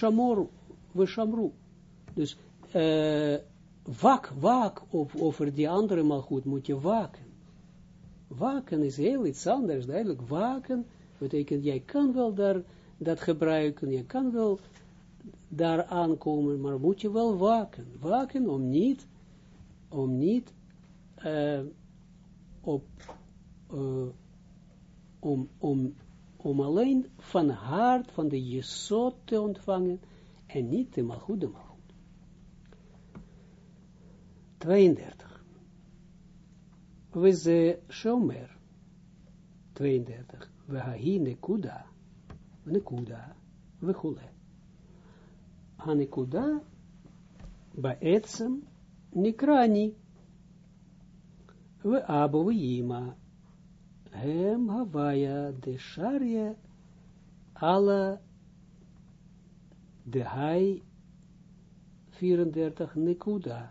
we. Dus uh, wak, wak op, over die andere malgoed moet je waken. Waken is heel iets anders, duidelijk. Waken betekent, jij kan wel daar dat gebruiken, je kan wel daar aankomen, maar moet je wel waken. Waken om niet, om niet uh, op, uh, om, om, om alleen van hart, van de jesot te ontvangen, en niet de malgoed, de malgoed. 32. We ze shomer. 32. We hahi nekuda. Nekuda. We chule. Hanekuda. Baetsem. Nikrani. We abo we yima. Hem havaya de sharia. Alla. De hai. 34. Nekuda.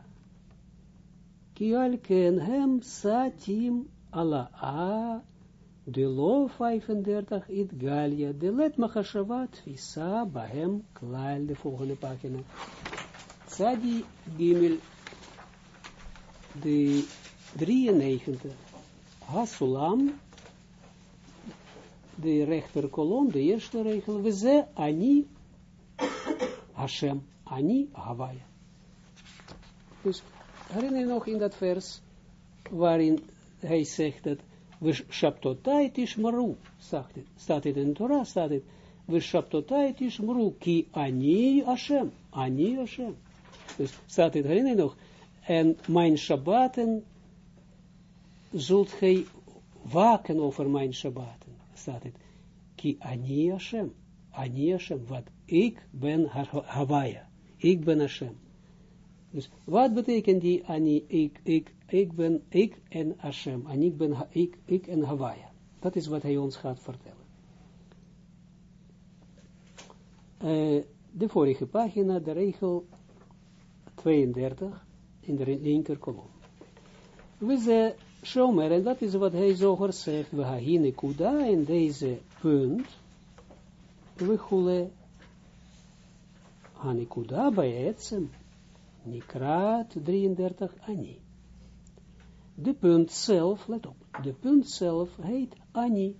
Kialken hem satim ala a, de lo 35 it galia, de let machashavat visa bahem klaal, de volgende pagina. Sadi gimel, de 93, hasulam, de rechter kolom, de eerste regel, we ani Hashem, ani Havaya. Dus herinner je nog in dat vers, waarin hij zegt dat we shabtotai tishmaru, staat het, staat het in de Torah, staat het, we shabtotai tishmaru, ki ani Hashem, ani Hashem. Dus staat het, je nog, en mijn Shabbaten zult gij waken over mijn Shabbaten, staat het, ki ani Hashem, ani Hashem, wat ik ben Hawaia, ik ben Hashem. Dus wat betekent die ani, ik, ik, ik ben, ik en Hashem, en ik ben, ik, ik en Hawaia. Dat is wat hij ons gaat vertellen. Uh, de vorige pagina, de regel 32, in de linker kolom. We ze Shomer, en dat is wat hij zoger zegt, we hahine kuda, in deze punt, we hule hanikuda bij etsem, Nikraat 33 Ani. De punt zelf, let op, de punt zelf heet Ani.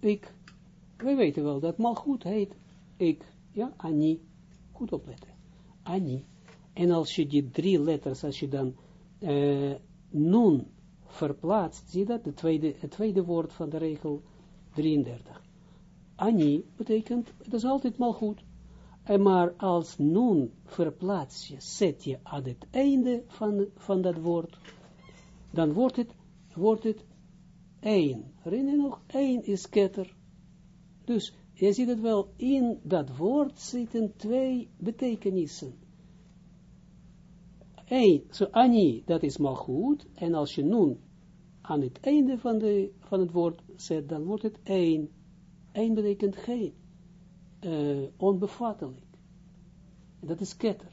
Ik. Wij weten wel dat goed heet ik. Ja, Ani. Goed opletten. Ani. En als je die drie letters, als je dan uh, nun verplaatst, zie je dat? De tweede, het tweede woord van de regel 33. Ani betekent, het is altijd mal goed. En maar als nun verplaats je, zet je aan het einde van, van dat woord, dan wordt het, wordt het één. Herinner je nog? Één is ketter. Dus je ziet het wel, in dat woord zitten twee betekenissen. Eén, zo ani, dat is maar goed, en als je nun aan het einde van, de, van het woord zet, dan wordt het één. Eén betekent geen uh, onbevattelijk. En dat is ketter.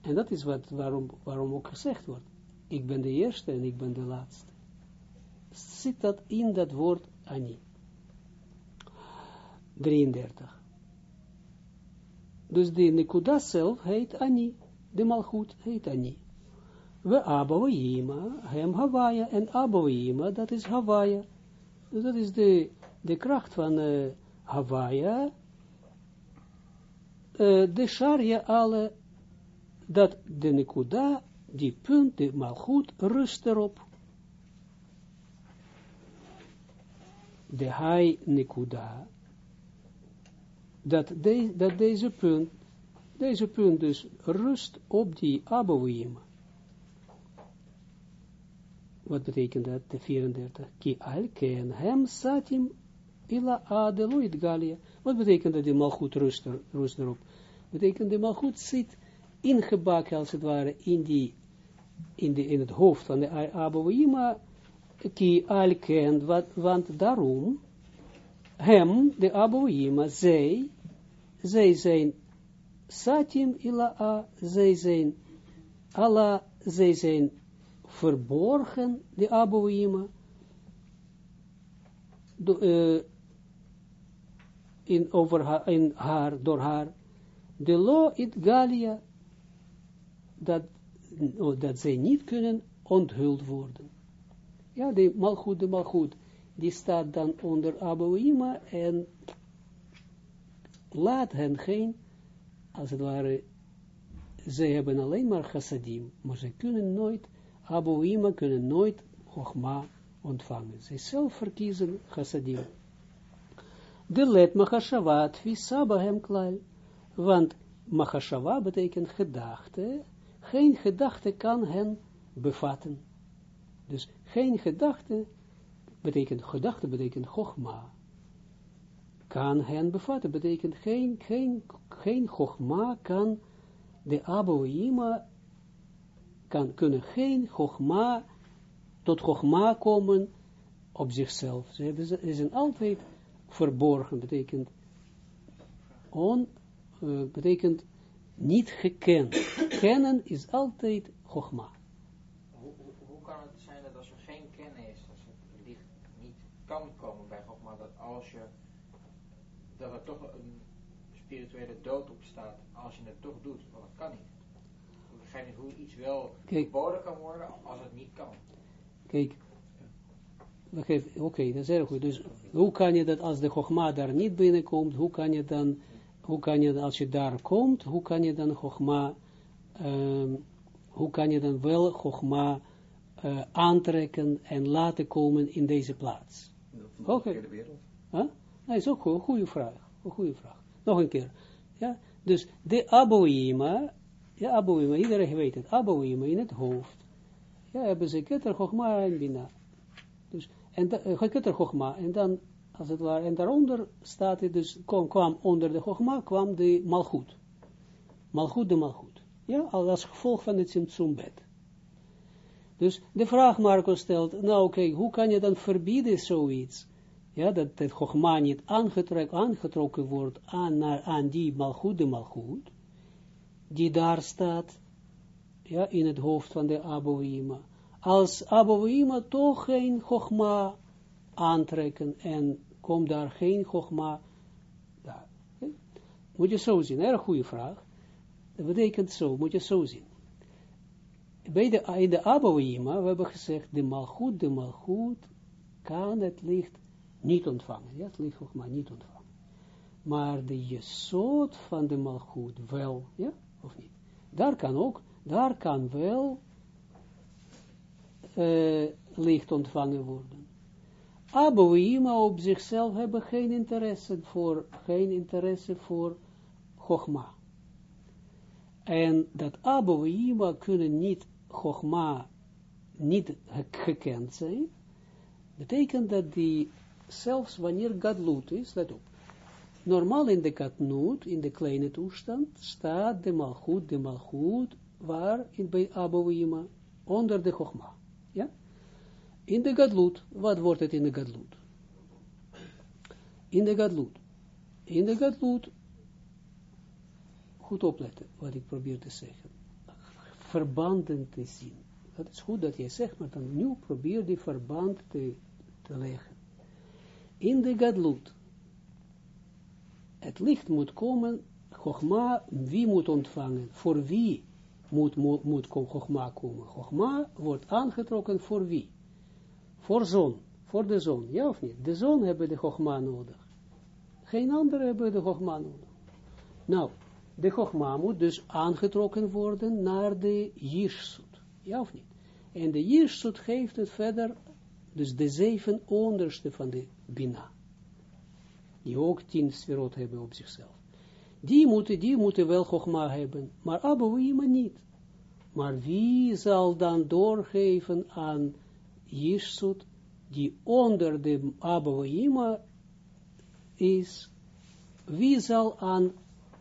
En dat is wat, waarom, waarom ook gezegd wordt. Ik ben de eerste en ik ben de laatste. Zit dat in dat woord Ani. 33. Dus de Nekuda zelf heet Ani. De Malchut heet Ani. We Abouima, hem Hawaia. En Abouima, dat is Hawaia. Dus dat is de, de kracht van uh, uh, de sharia alle, dat de nekuda, die punt, de malchut, rust erop. De hai nekuda, dat, dat deze punt, deze punt dus rust op die abouim. Wat betekent dat, de 34? Ki al ken hem satim ila adeloid galia. Wat betekent dat die malgoed rust, rust erop? Betekent de malgoed zit ingebakken als het ware in, die, in, in het hoofd van de Abouima, ki al kent, want daarom, hem, de Abouima, zij, zij zijn satim ila a, zij zijn, Allah, zij zijn verborgen, de Abouima, in, over haar, in haar, door haar, de lo it galia, dat, oh, dat zij niet kunnen onthuld worden. Ja, de malgoed, de malgoed, die staat dan onder Abouima en laat hen geen, als het ware, zij hebben alleen maar chassadim, maar ze kunnen nooit, Abouima kunnen nooit Chogma ontvangen. Zij zelf verkiezen chassadim de let machashava tfisa hem klal. Want machashava betekent gedachte. Geen gedachte kan hen bevatten. Dus geen gedachte betekent, gedachte betekent chogma. Kan hen bevatten, betekent geen, geen, geen chogma kan de aboima kan, kunnen geen chogma tot chogma komen op zichzelf. Ze zijn altijd verborgen, betekent on, uh, betekent niet gekend. Kennen is altijd Chogma. Hoe, hoe, kan het zijn dat als er geen kennen is, als het licht niet kan komen bij Chogma, dat als je, dat er toch een spirituele dood op staat, als je het toch doet, want dat kan niet. Ik begrijp niet hoe iets wel geboden kan worden als het niet kan. Kijk, Oké, okay, dat is erg goed. Dus hoe kan je dat als de Chogma daar niet binnenkomt, hoe kan je dan, hoe kan je als je daar komt, hoe kan je dan Chogma, um, hoe kan je dan wel Chogma eh, aantrekken en laten komen in deze plaats. Oké. Wereld. Huh? Dat is ook een goede vraag. Een goede vraag. Nog een keer. Ja? Dus de aboïma, ja, aboïma, iedereen weet het, aboïma in het hoofd. Ja, hebben ze keter chogma en bina. Dus, en da- eh, en dan, als het ware, en daaronder staat het dus, kwam, kwam onder de chogma, kwam de malgoed. Malgoed de malgoed. Ja, al als gevolg van het simtsumbed. Dus de vraag Marco stelt, nou oké, hoe kan je dan verbieden zoiets? Ja, dat het Chogma niet aangetrek, aangetrokken wordt aan, naar, aan die malgoed, de malgoed, die daar staat, ja, in het hoofd van de Abouima. Als Abouima toch geen Chogma aantrekken en komt daar geen Chogma. Hè? Moet je zo zien, erg goede vraag. Dat betekent zo, moet je zo zien. Bij de, in de we hebben gezegd, de malgoed, de malgoed, kan het licht niet ontvangen. Ja, het licht maar niet ontvangen. Maar de jesot van de malgoed wel, ja, of niet? Daar kan ook, daar kan wel eh, licht ontvangen worden. Abouima op zichzelf hebben geen interesse voor, geen interesse voor Chogma. En dat Abouima kunnen niet Chogma niet gekend zijn, betekent dat die zelfs wanneer Gadlut is, let op. Normaal in de Gadlut, in de kleine toestand, staat de Malchut, de Malchut, waar in bij Abouima, onder de Chogma. In de Gadlut, wat wordt het in de Gadlut? In de Gadlut. In de Gadlut, goed opletten wat ik probeer te zeggen. Verbanden te zien. Dat is goed dat jij zegt, maar dan nu probeer die verband te, te leggen in de gadlut. Het licht moet komen, Chogma, wie moet ontvangen? Voor wie moet, moet, moet Chogma komen? Chogma wordt aangetrokken voor wie? Voor zon, voor de zon, ja of niet? De zon hebben de Chogma nodig. Geen andere hebben de Chogma nodig. Nou, de Chogma moet dus aangetrokken worden naar de Jirsut, ja of niet? En de Jirsut geeft het verder dus de zeven onderste van de Bina. Die ook tien sferot hebben op zichzelf. Die moeten, die moeten wel Chogma hebben, maar Abouima niet. Maar wie zal dan doorgeven aan Yishsut, die onder de Abouima is, wie zal aan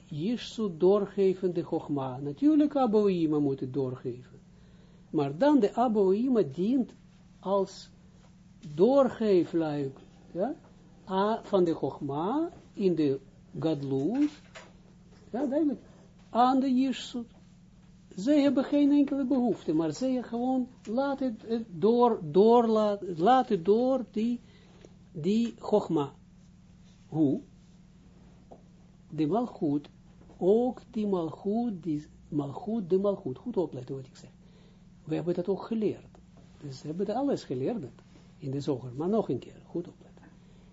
Yishsut doorgeven de Chogma? Natuurlijk Abouima moet het doorgeven. Maar dan de Abouima dient als doorgeefluik ja, van de Chogma in de Gadlut, ja, aan de Jirsut. Zij hebben geen enkele behoefte, maar zij gewoon laat het door, door, laat, laat het door die, die Chogma. Hoe? De malgoed, ook die malgoed, die malgoed, de malgoed, goed opletten wat ik zeg. We hebben dat ook geleerd. Dus we hebben alles geleerd in de zoger, maar nog een keer, goed opletten.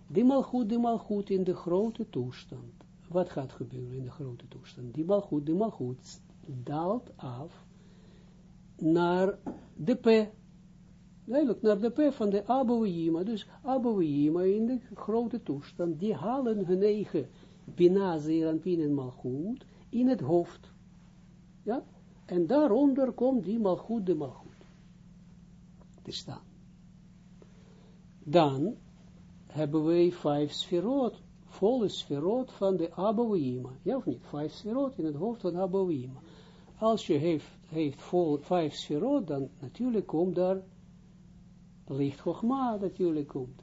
Die malgoed, die malgoed in de grote toestand. Wat gaat gebeuren in de grote toestand? Die malgoed, die malgoed daalt af naar de P. Duidelijk, naar de P van de Abouima. Dus Abouima in de grote toestand, die halen hun eigen Bina, Zeranpin en malgoed in het hoofd. Ja? En daaronder komt die malgoed, de malgoed te staan. Dan hebben wij vijf sferot, volle sferot van de Abouima. Ja of niet? Vijf sferot in het hoofd van Abouima. Als je heeft, heeft vol vijf sferot, dan natuurlijk komt daar licht Chogma natuurlijk komt.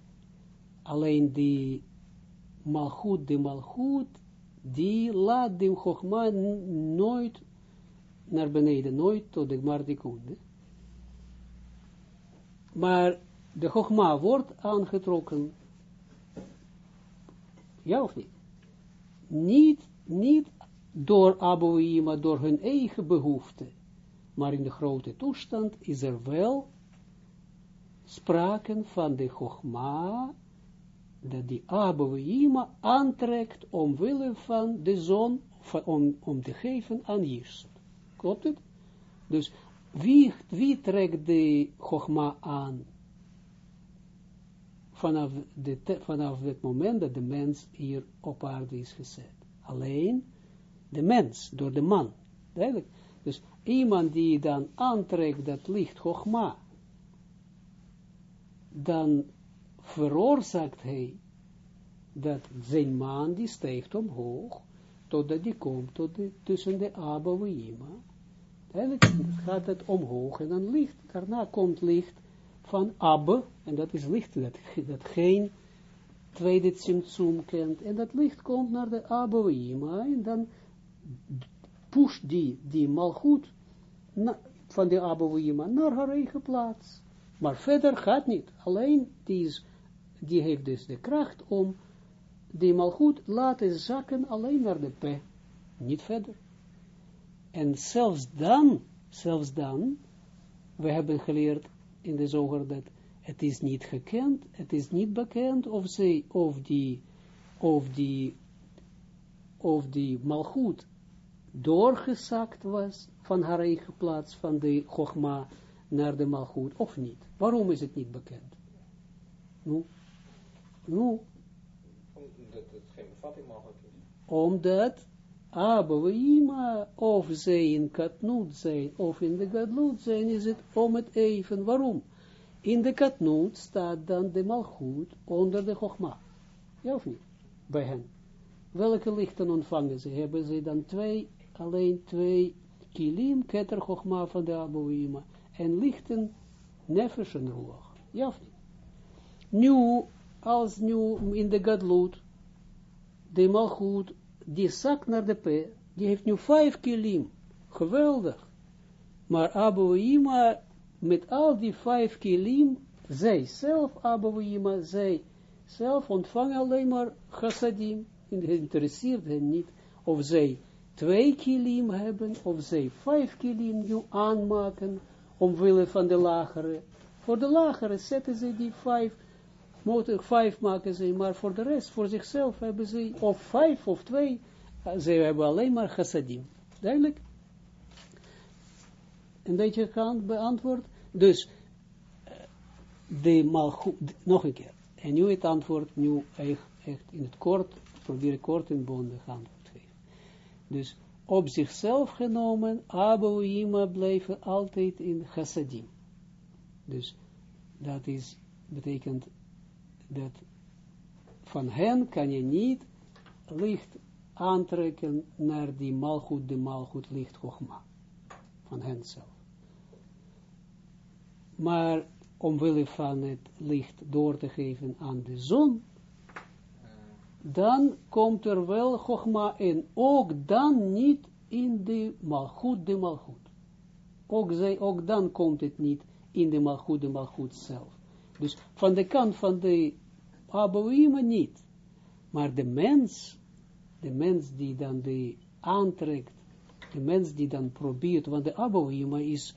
Alleen die malchut, de malchut, die laat de Chogma nooit naar beneden, nooit tot de Gmardikunde. Maar de Chogma wordt aangetrokken, ja of niet? Niet, niet door Abouima, door hun eigen behoefte, maar in de grote toestand is er wel sprake van de Chogma, dat die Abouima aantrekt omwille van de zon, om, om te geven aan Jirsut. Klopt het? Dus wie, wie trekt de Chogma aan? Vanaf, de, vanaf het moment dat de mens hier op aarde is gezet. Alleen de mens, door de man. Duidelijk. Dus iemand die dan aantrekt dat licht Chogma, dan veroorzaakt hij dat zijn maan die stijgt omhoog, totdat die komt tot de, tussen de Yima. Eigenlijk gaat het omhoog en dan licht, daarna komt licht van Abba, en dat is licht dat, dat geen tweede kent, en dat licht komt naar de Yima, en dan pusht die, die malgoed van de Yima naar haar eigen plaats. Maar verder gaat niet. Alleen die, is, die heeft dus de kracht om die malgoed laten zakken alleen naar de P. Niet verder. En zelfs dan, zelfs dan, we hebben geleerd in de zoger dat het is niet gekend, het is niet bekend of zij, of die, of die, of die malgoed doorgezakt was van haar eigen plaats, van de Chogma naar de malgoed, of niet. Waarom is het niet bekend? Nu, nu, Omdat het geen bevatting mogelijk is. omdat Abouima, of zij in Katnoot zijn, of in de Gadloot zijn, is het om het even. Waarom? In de Katnoot staat dan de Malchut onder de Chogma. Ja of niet? Bij hen. Welke lichten ontvangen ze? Hebben ze dan twee, alleen twee kilim, keter van de Abouima, en lichten nefesh en. Ja? Nu, als nu in de Gadloot, de Malchut die zak naar de P, die heeft nu vijf kilim. Geweldig. Maar Abouima, met al die vijf kilim, zij zelf, Abouima, zij zelf ontvangen alleen maar chassadim. Het interesseert hen niet of zij twee kilim hebben, of zij vijf kilim nu aanmaken, omwille van de lagere. Voor de lagere zetten ze die vijf motor vijf maken ze, maar voor de rest, voor zichzelf hebben ze, of vijf of twee, ze hebben alleen maar chassadim. Duidelijk? Een beetje kan beantwoord. Dus, de malchut, nog een keer. En nu het antwoord, nu echt, in het kort, probeer kort en bondig antwoord geven. Dus, op zichzelf genomen, Abu Yima blijven altijd in chassadim. Dus, dat is, betekent dat van hen kan je niet licht aantrekken naar die malgoed, de malgoed licht Chogma. Van hen zelf. Maar omwille van het licht door te geven aan de zon, dan komt er wel Chogma in. Ook dan niet in de malgoed, de malgoed. Ook, zij, ook dan komt het niet in de malgoed, de malgoed zelf. Dus van de kant van de Abouima niet. Maar de mens, de mens die dan de aantrekt, de mens die dan probeert, want de Abouima is,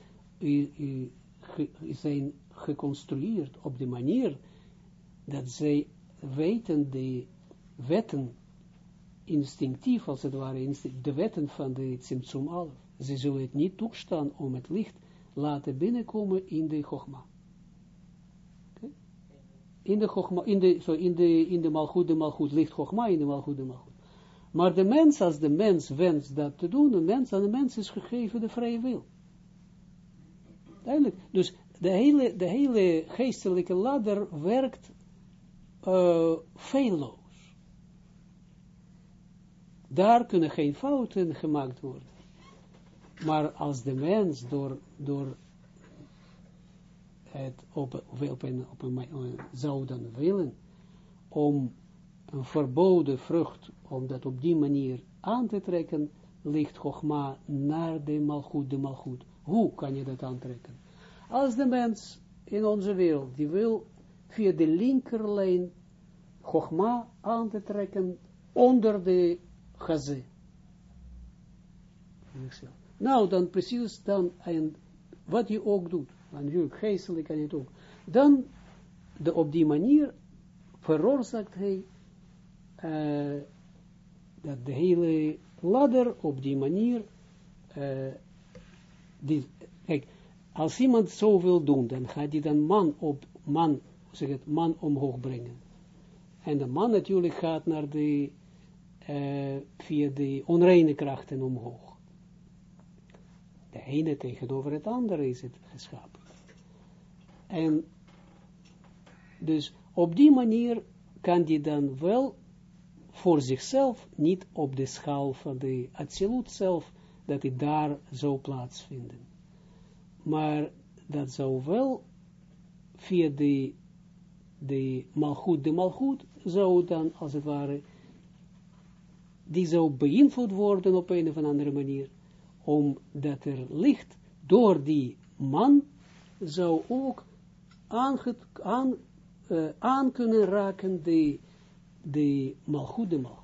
zijn geconstrueerd op de manier dat zij weten de wetten, instinctief als het ware, de wetten van de Tsimtsum Alef. Ze zullen het niet toestaan om het licht laten binnenkomen in de Chogma in de Chogma, in de, so in de, in de Malchut, de Malchut, ligt Chogma in de Malchut, de Malchut. Maar de mens, als de mens wenst dat te doen, de mens, aan de mens is gegeven de vrije wil. Duidelijk. Dus de hele, de hele geestelijke ladder werkt uh. Daar kunnen geen fouten gemaakt worden. Maar als de mens door, door het op, op een, op een, zouden willen, om een verboden vrucht, om dat op die manier aan te trekken, ligt Chogma naar de malgoed, de malgoed. Hoe kan je dat aantrekken? Als de mens in onze wereld, die wil via de linkerlijn Chogma aan te trekken onder de gazé. Nou, dan precies dan, en wat je ook doet, natuurlijk geestelijk kan het ook, dan de, op die manier veroorzaakt hij uh, dat de hele ladder op die manier, uh, die, kijk, als iemand zo wil doen, dan gaat hij dan man op, man, zeg het, man omhoog brengen. En de man natuurlijk gaat naar de, uh, via de onreine krachten omhoog. De ene tegenover het andere is het geschapen. En dus op die manier kan die dan wel voor zichzelf, niet op de schaal van de absolute zelf, dat hij daar zou plaatsvinden. Maar dat zou wel via de, de malgoed, de malgoed, zou dan als het ware, die zou beïnvloed worden op een of andere manier, omdat er licht door die man zou ook aan, aan, uh, aan kunnen raken de, de malgoed, de malgoed.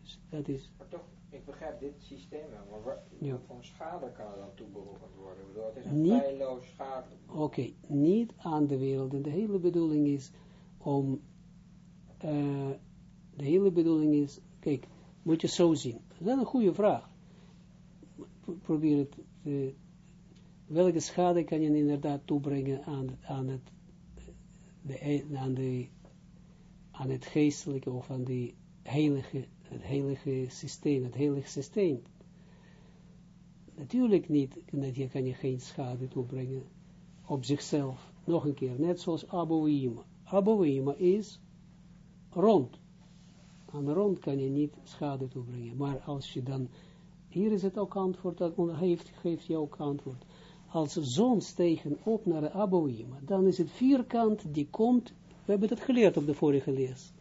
Dus dat is... Maar toch, ik begrijp dit systeem wel, maar wat Ja. voor schade kan er dan toebehoord worden? Ik bedoel, het is een Niet- feilloos schade. Oké, niet aan de wereld. En de hele bedoeling is om, eh, de hele bedoeling is, kijk, moet je zo zien. Dat is een goede vraag. Pro- Probeer het, te- welke schade kan je inderdaad toebrengen aan, aan, het, de, aan, de, aan het geestelijke of aan de heilige, het heilige systeem, het heilige systeem. Natuurlijk niet, je kan je geen schade toebrengen op zichzelf. Nog een keer, net zoals Abouima. Abouima is rond. Aan rond kan je niet schade toebrengen. Maar als je dan, hier is het ook antwoord, dat heeft, geeft je ook antwoord. Als de zon stegen op naar de Abouima, dan is het vierkant die komt, we hebben dat geleerd op de vorige les.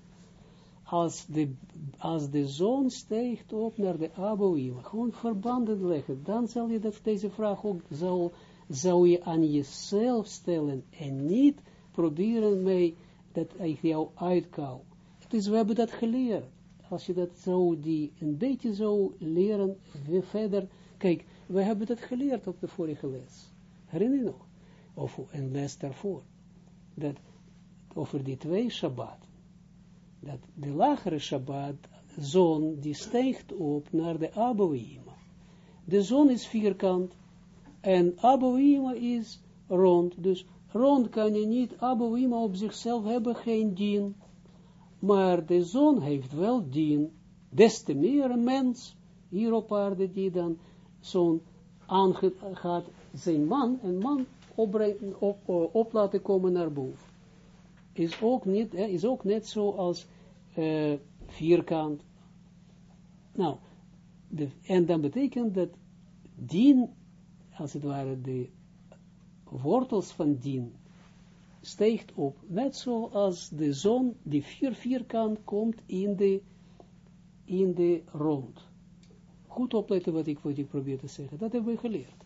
Als de, als de zon stijgt op naar de Abouima, gewoon verbanden leggen, dan zal je dat, deze vraag ook, zou, zou je aan jezelf stellen en niet proberen mee dat ik jou uitkou. Dus we hebben dat geleerd. Als je dat zo, die een beetje zo leren, weer verder, kijk, we hebben dat geleerd op de vorige les. Herinner je nog? Of een les daarvoor. Dat over die twee Shabbat. Dat de lagere Shabbat, zon, die stijgt op naar de Abouima. De zon is vierkant en Abouima is rond. Dus rond kan je niet, Abouima op zichzelf hebben geen dien. Maar de zon heeft wel dien. Des te meer een mens hier op aarde die dan zo'n gaat zijn man, een man opbrengen, op, laten komen naar boven. Is ook, niet, is ook net zo als uh, vierkant. Nou, en dan betekent dat dien, als het ware de wortels van dien, steekt op, net zoals de zon, die vier vierkant komt in de, in de rond. Goed opletten wat ik, wat ik probeer te zeggen. Dat hebben we geleerd.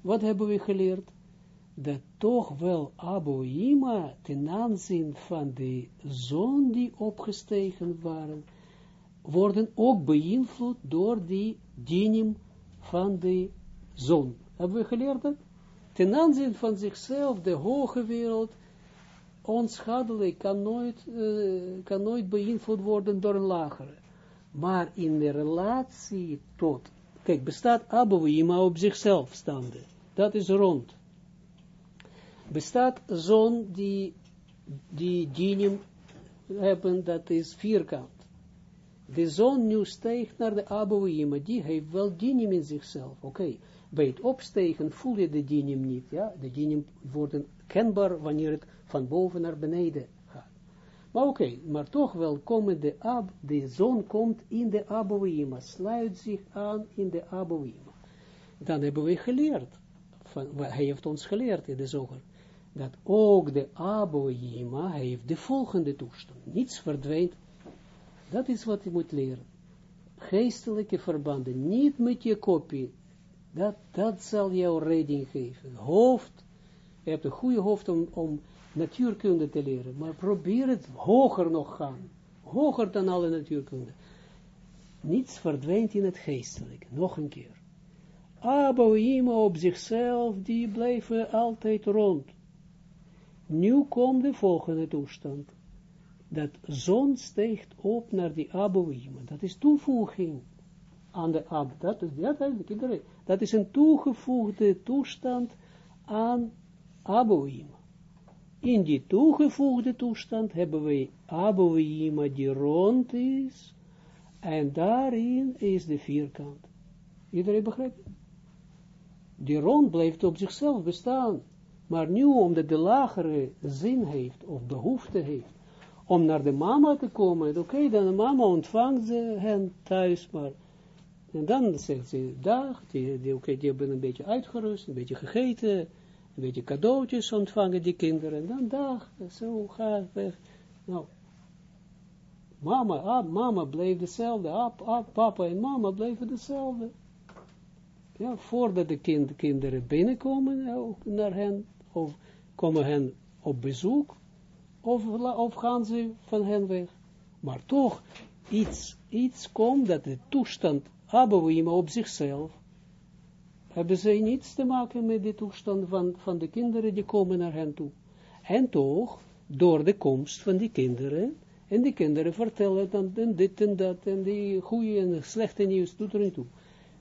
Wat hebben we geleerd? Dat toch wel Aboima ten aanzien van de zon die opgestegen waren, worden ook beïnvloed door die dinim van de zon. Hebben we geleerd dat? Ten aanzien van zichzelf, de hoge wereld, onschadelijk, kan nooit, uh, kan nooit beïnvloed worden door een lagere. Maar in de relatie tot, kijk, bestaat Abouima op zichzelf staande. Dat is rond. Bestaat zon die, die dinim hebben, dat is vierkant. De zon nu stijgt naar de Abouima, die heeft wel dinim in zichzelf. Oké, bij het opstegen voel je de dinim niet, ja. De dinim worden kenbaar wanneer het van boven naar beneden gaat. Maar oké, maar toch wel komen de, ab, de zon komt in de Abouima, sluit zich aan in de Abouima. Dan hebben we geleerd, hij heeft ons geleerd in de zoger, dat ook de Abouima heeft de volgende toestand. Niets verdwijnt. Dat is wat je moet leren. Geestelijke verbanden, niet met je kopie. Dat, dat zal jou redding geven. Hoofd, je hebt een goede hoofd om, om natuurkunde te leren, maar probeer het hoger nog gaan. Hoger dan alle natuurkunde. Niets verdwijnt in het geestelijke. Nog een keer. Abouima op zichzelf, die blijven altijd rond. Nu komt de volgende toestand. Dat zon steekt op naar die Abouima. Dat is toevoeging. aan de ab. Dat is, iedereen. Dat is een toegevoegde toestand aan aboïma. In die toegevoegde toestand hebben wij aboïma die rond is, en daarin is de vierkant. Iedereen begrijpt? Die rond blijft op zichzelf bestaan. Maar nu, omdat de lagere zin heeft, of behoefte heeft, om naar de mama te komen, oké, dan de mama ontvangt ze hen thuis, maar, en dan zegt ze, dag, die, die, oké, die hebben een beetje uitgerust, een beetje gegeten, een beetje cadeautjes ontvangen, die kinderen, en dan dag, zo, ga weg. Nou, mama, ah, mama bleef dezelfde, ah, ah, papa en mama bleven dezelfde. Ja, voordat de kind, kinderen binnenkomen naar hen, of komen hen op bezoek, of, of gaan ze van hen weg. Maar toch, iets, iets komt dat de toestand hebben op zichzelf, hebben ze niets te maken met de toestand van, van de kinderen die komen naar hen toe. En toch, door de komst van die kinderen, en die kinderen vertellen dan dit en dat, en die goede en slechte nieuws doet er niet toe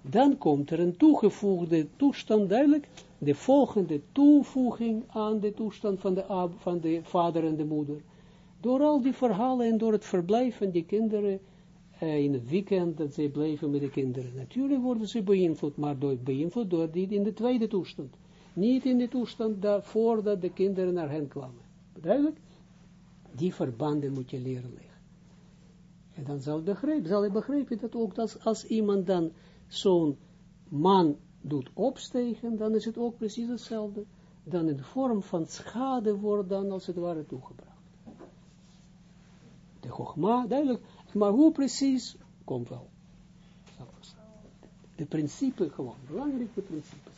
dan komt er een toegevoegde toestand, duidelijk, de volgende toevoeging aan de toestand van de, van de vader en de moeder. Door al die verhalen en door het verblijf van die kinderen eh, in het weekend, dat ze blijven met de kinderen. Natuurlijk worden ze beïnvloed, maar door, beïnvloed door die in de tweede toestand. Niet in de toestand dat, voordat de kinderen naar hen kwamen. Duidelijk? Die verbanden moet je leren leggen. En dan zal, begrijpen, zal je begrijpen dat ook als, als iemand dan zo'n man doet opstegen, dan is het ook precies hetzelfde. Dan in de vorm van schade wordt dan als het ware toegebracht. De gogma, duidelijk. Maar hoe precies, komt wel. De principe gewoon, belangrijke principes.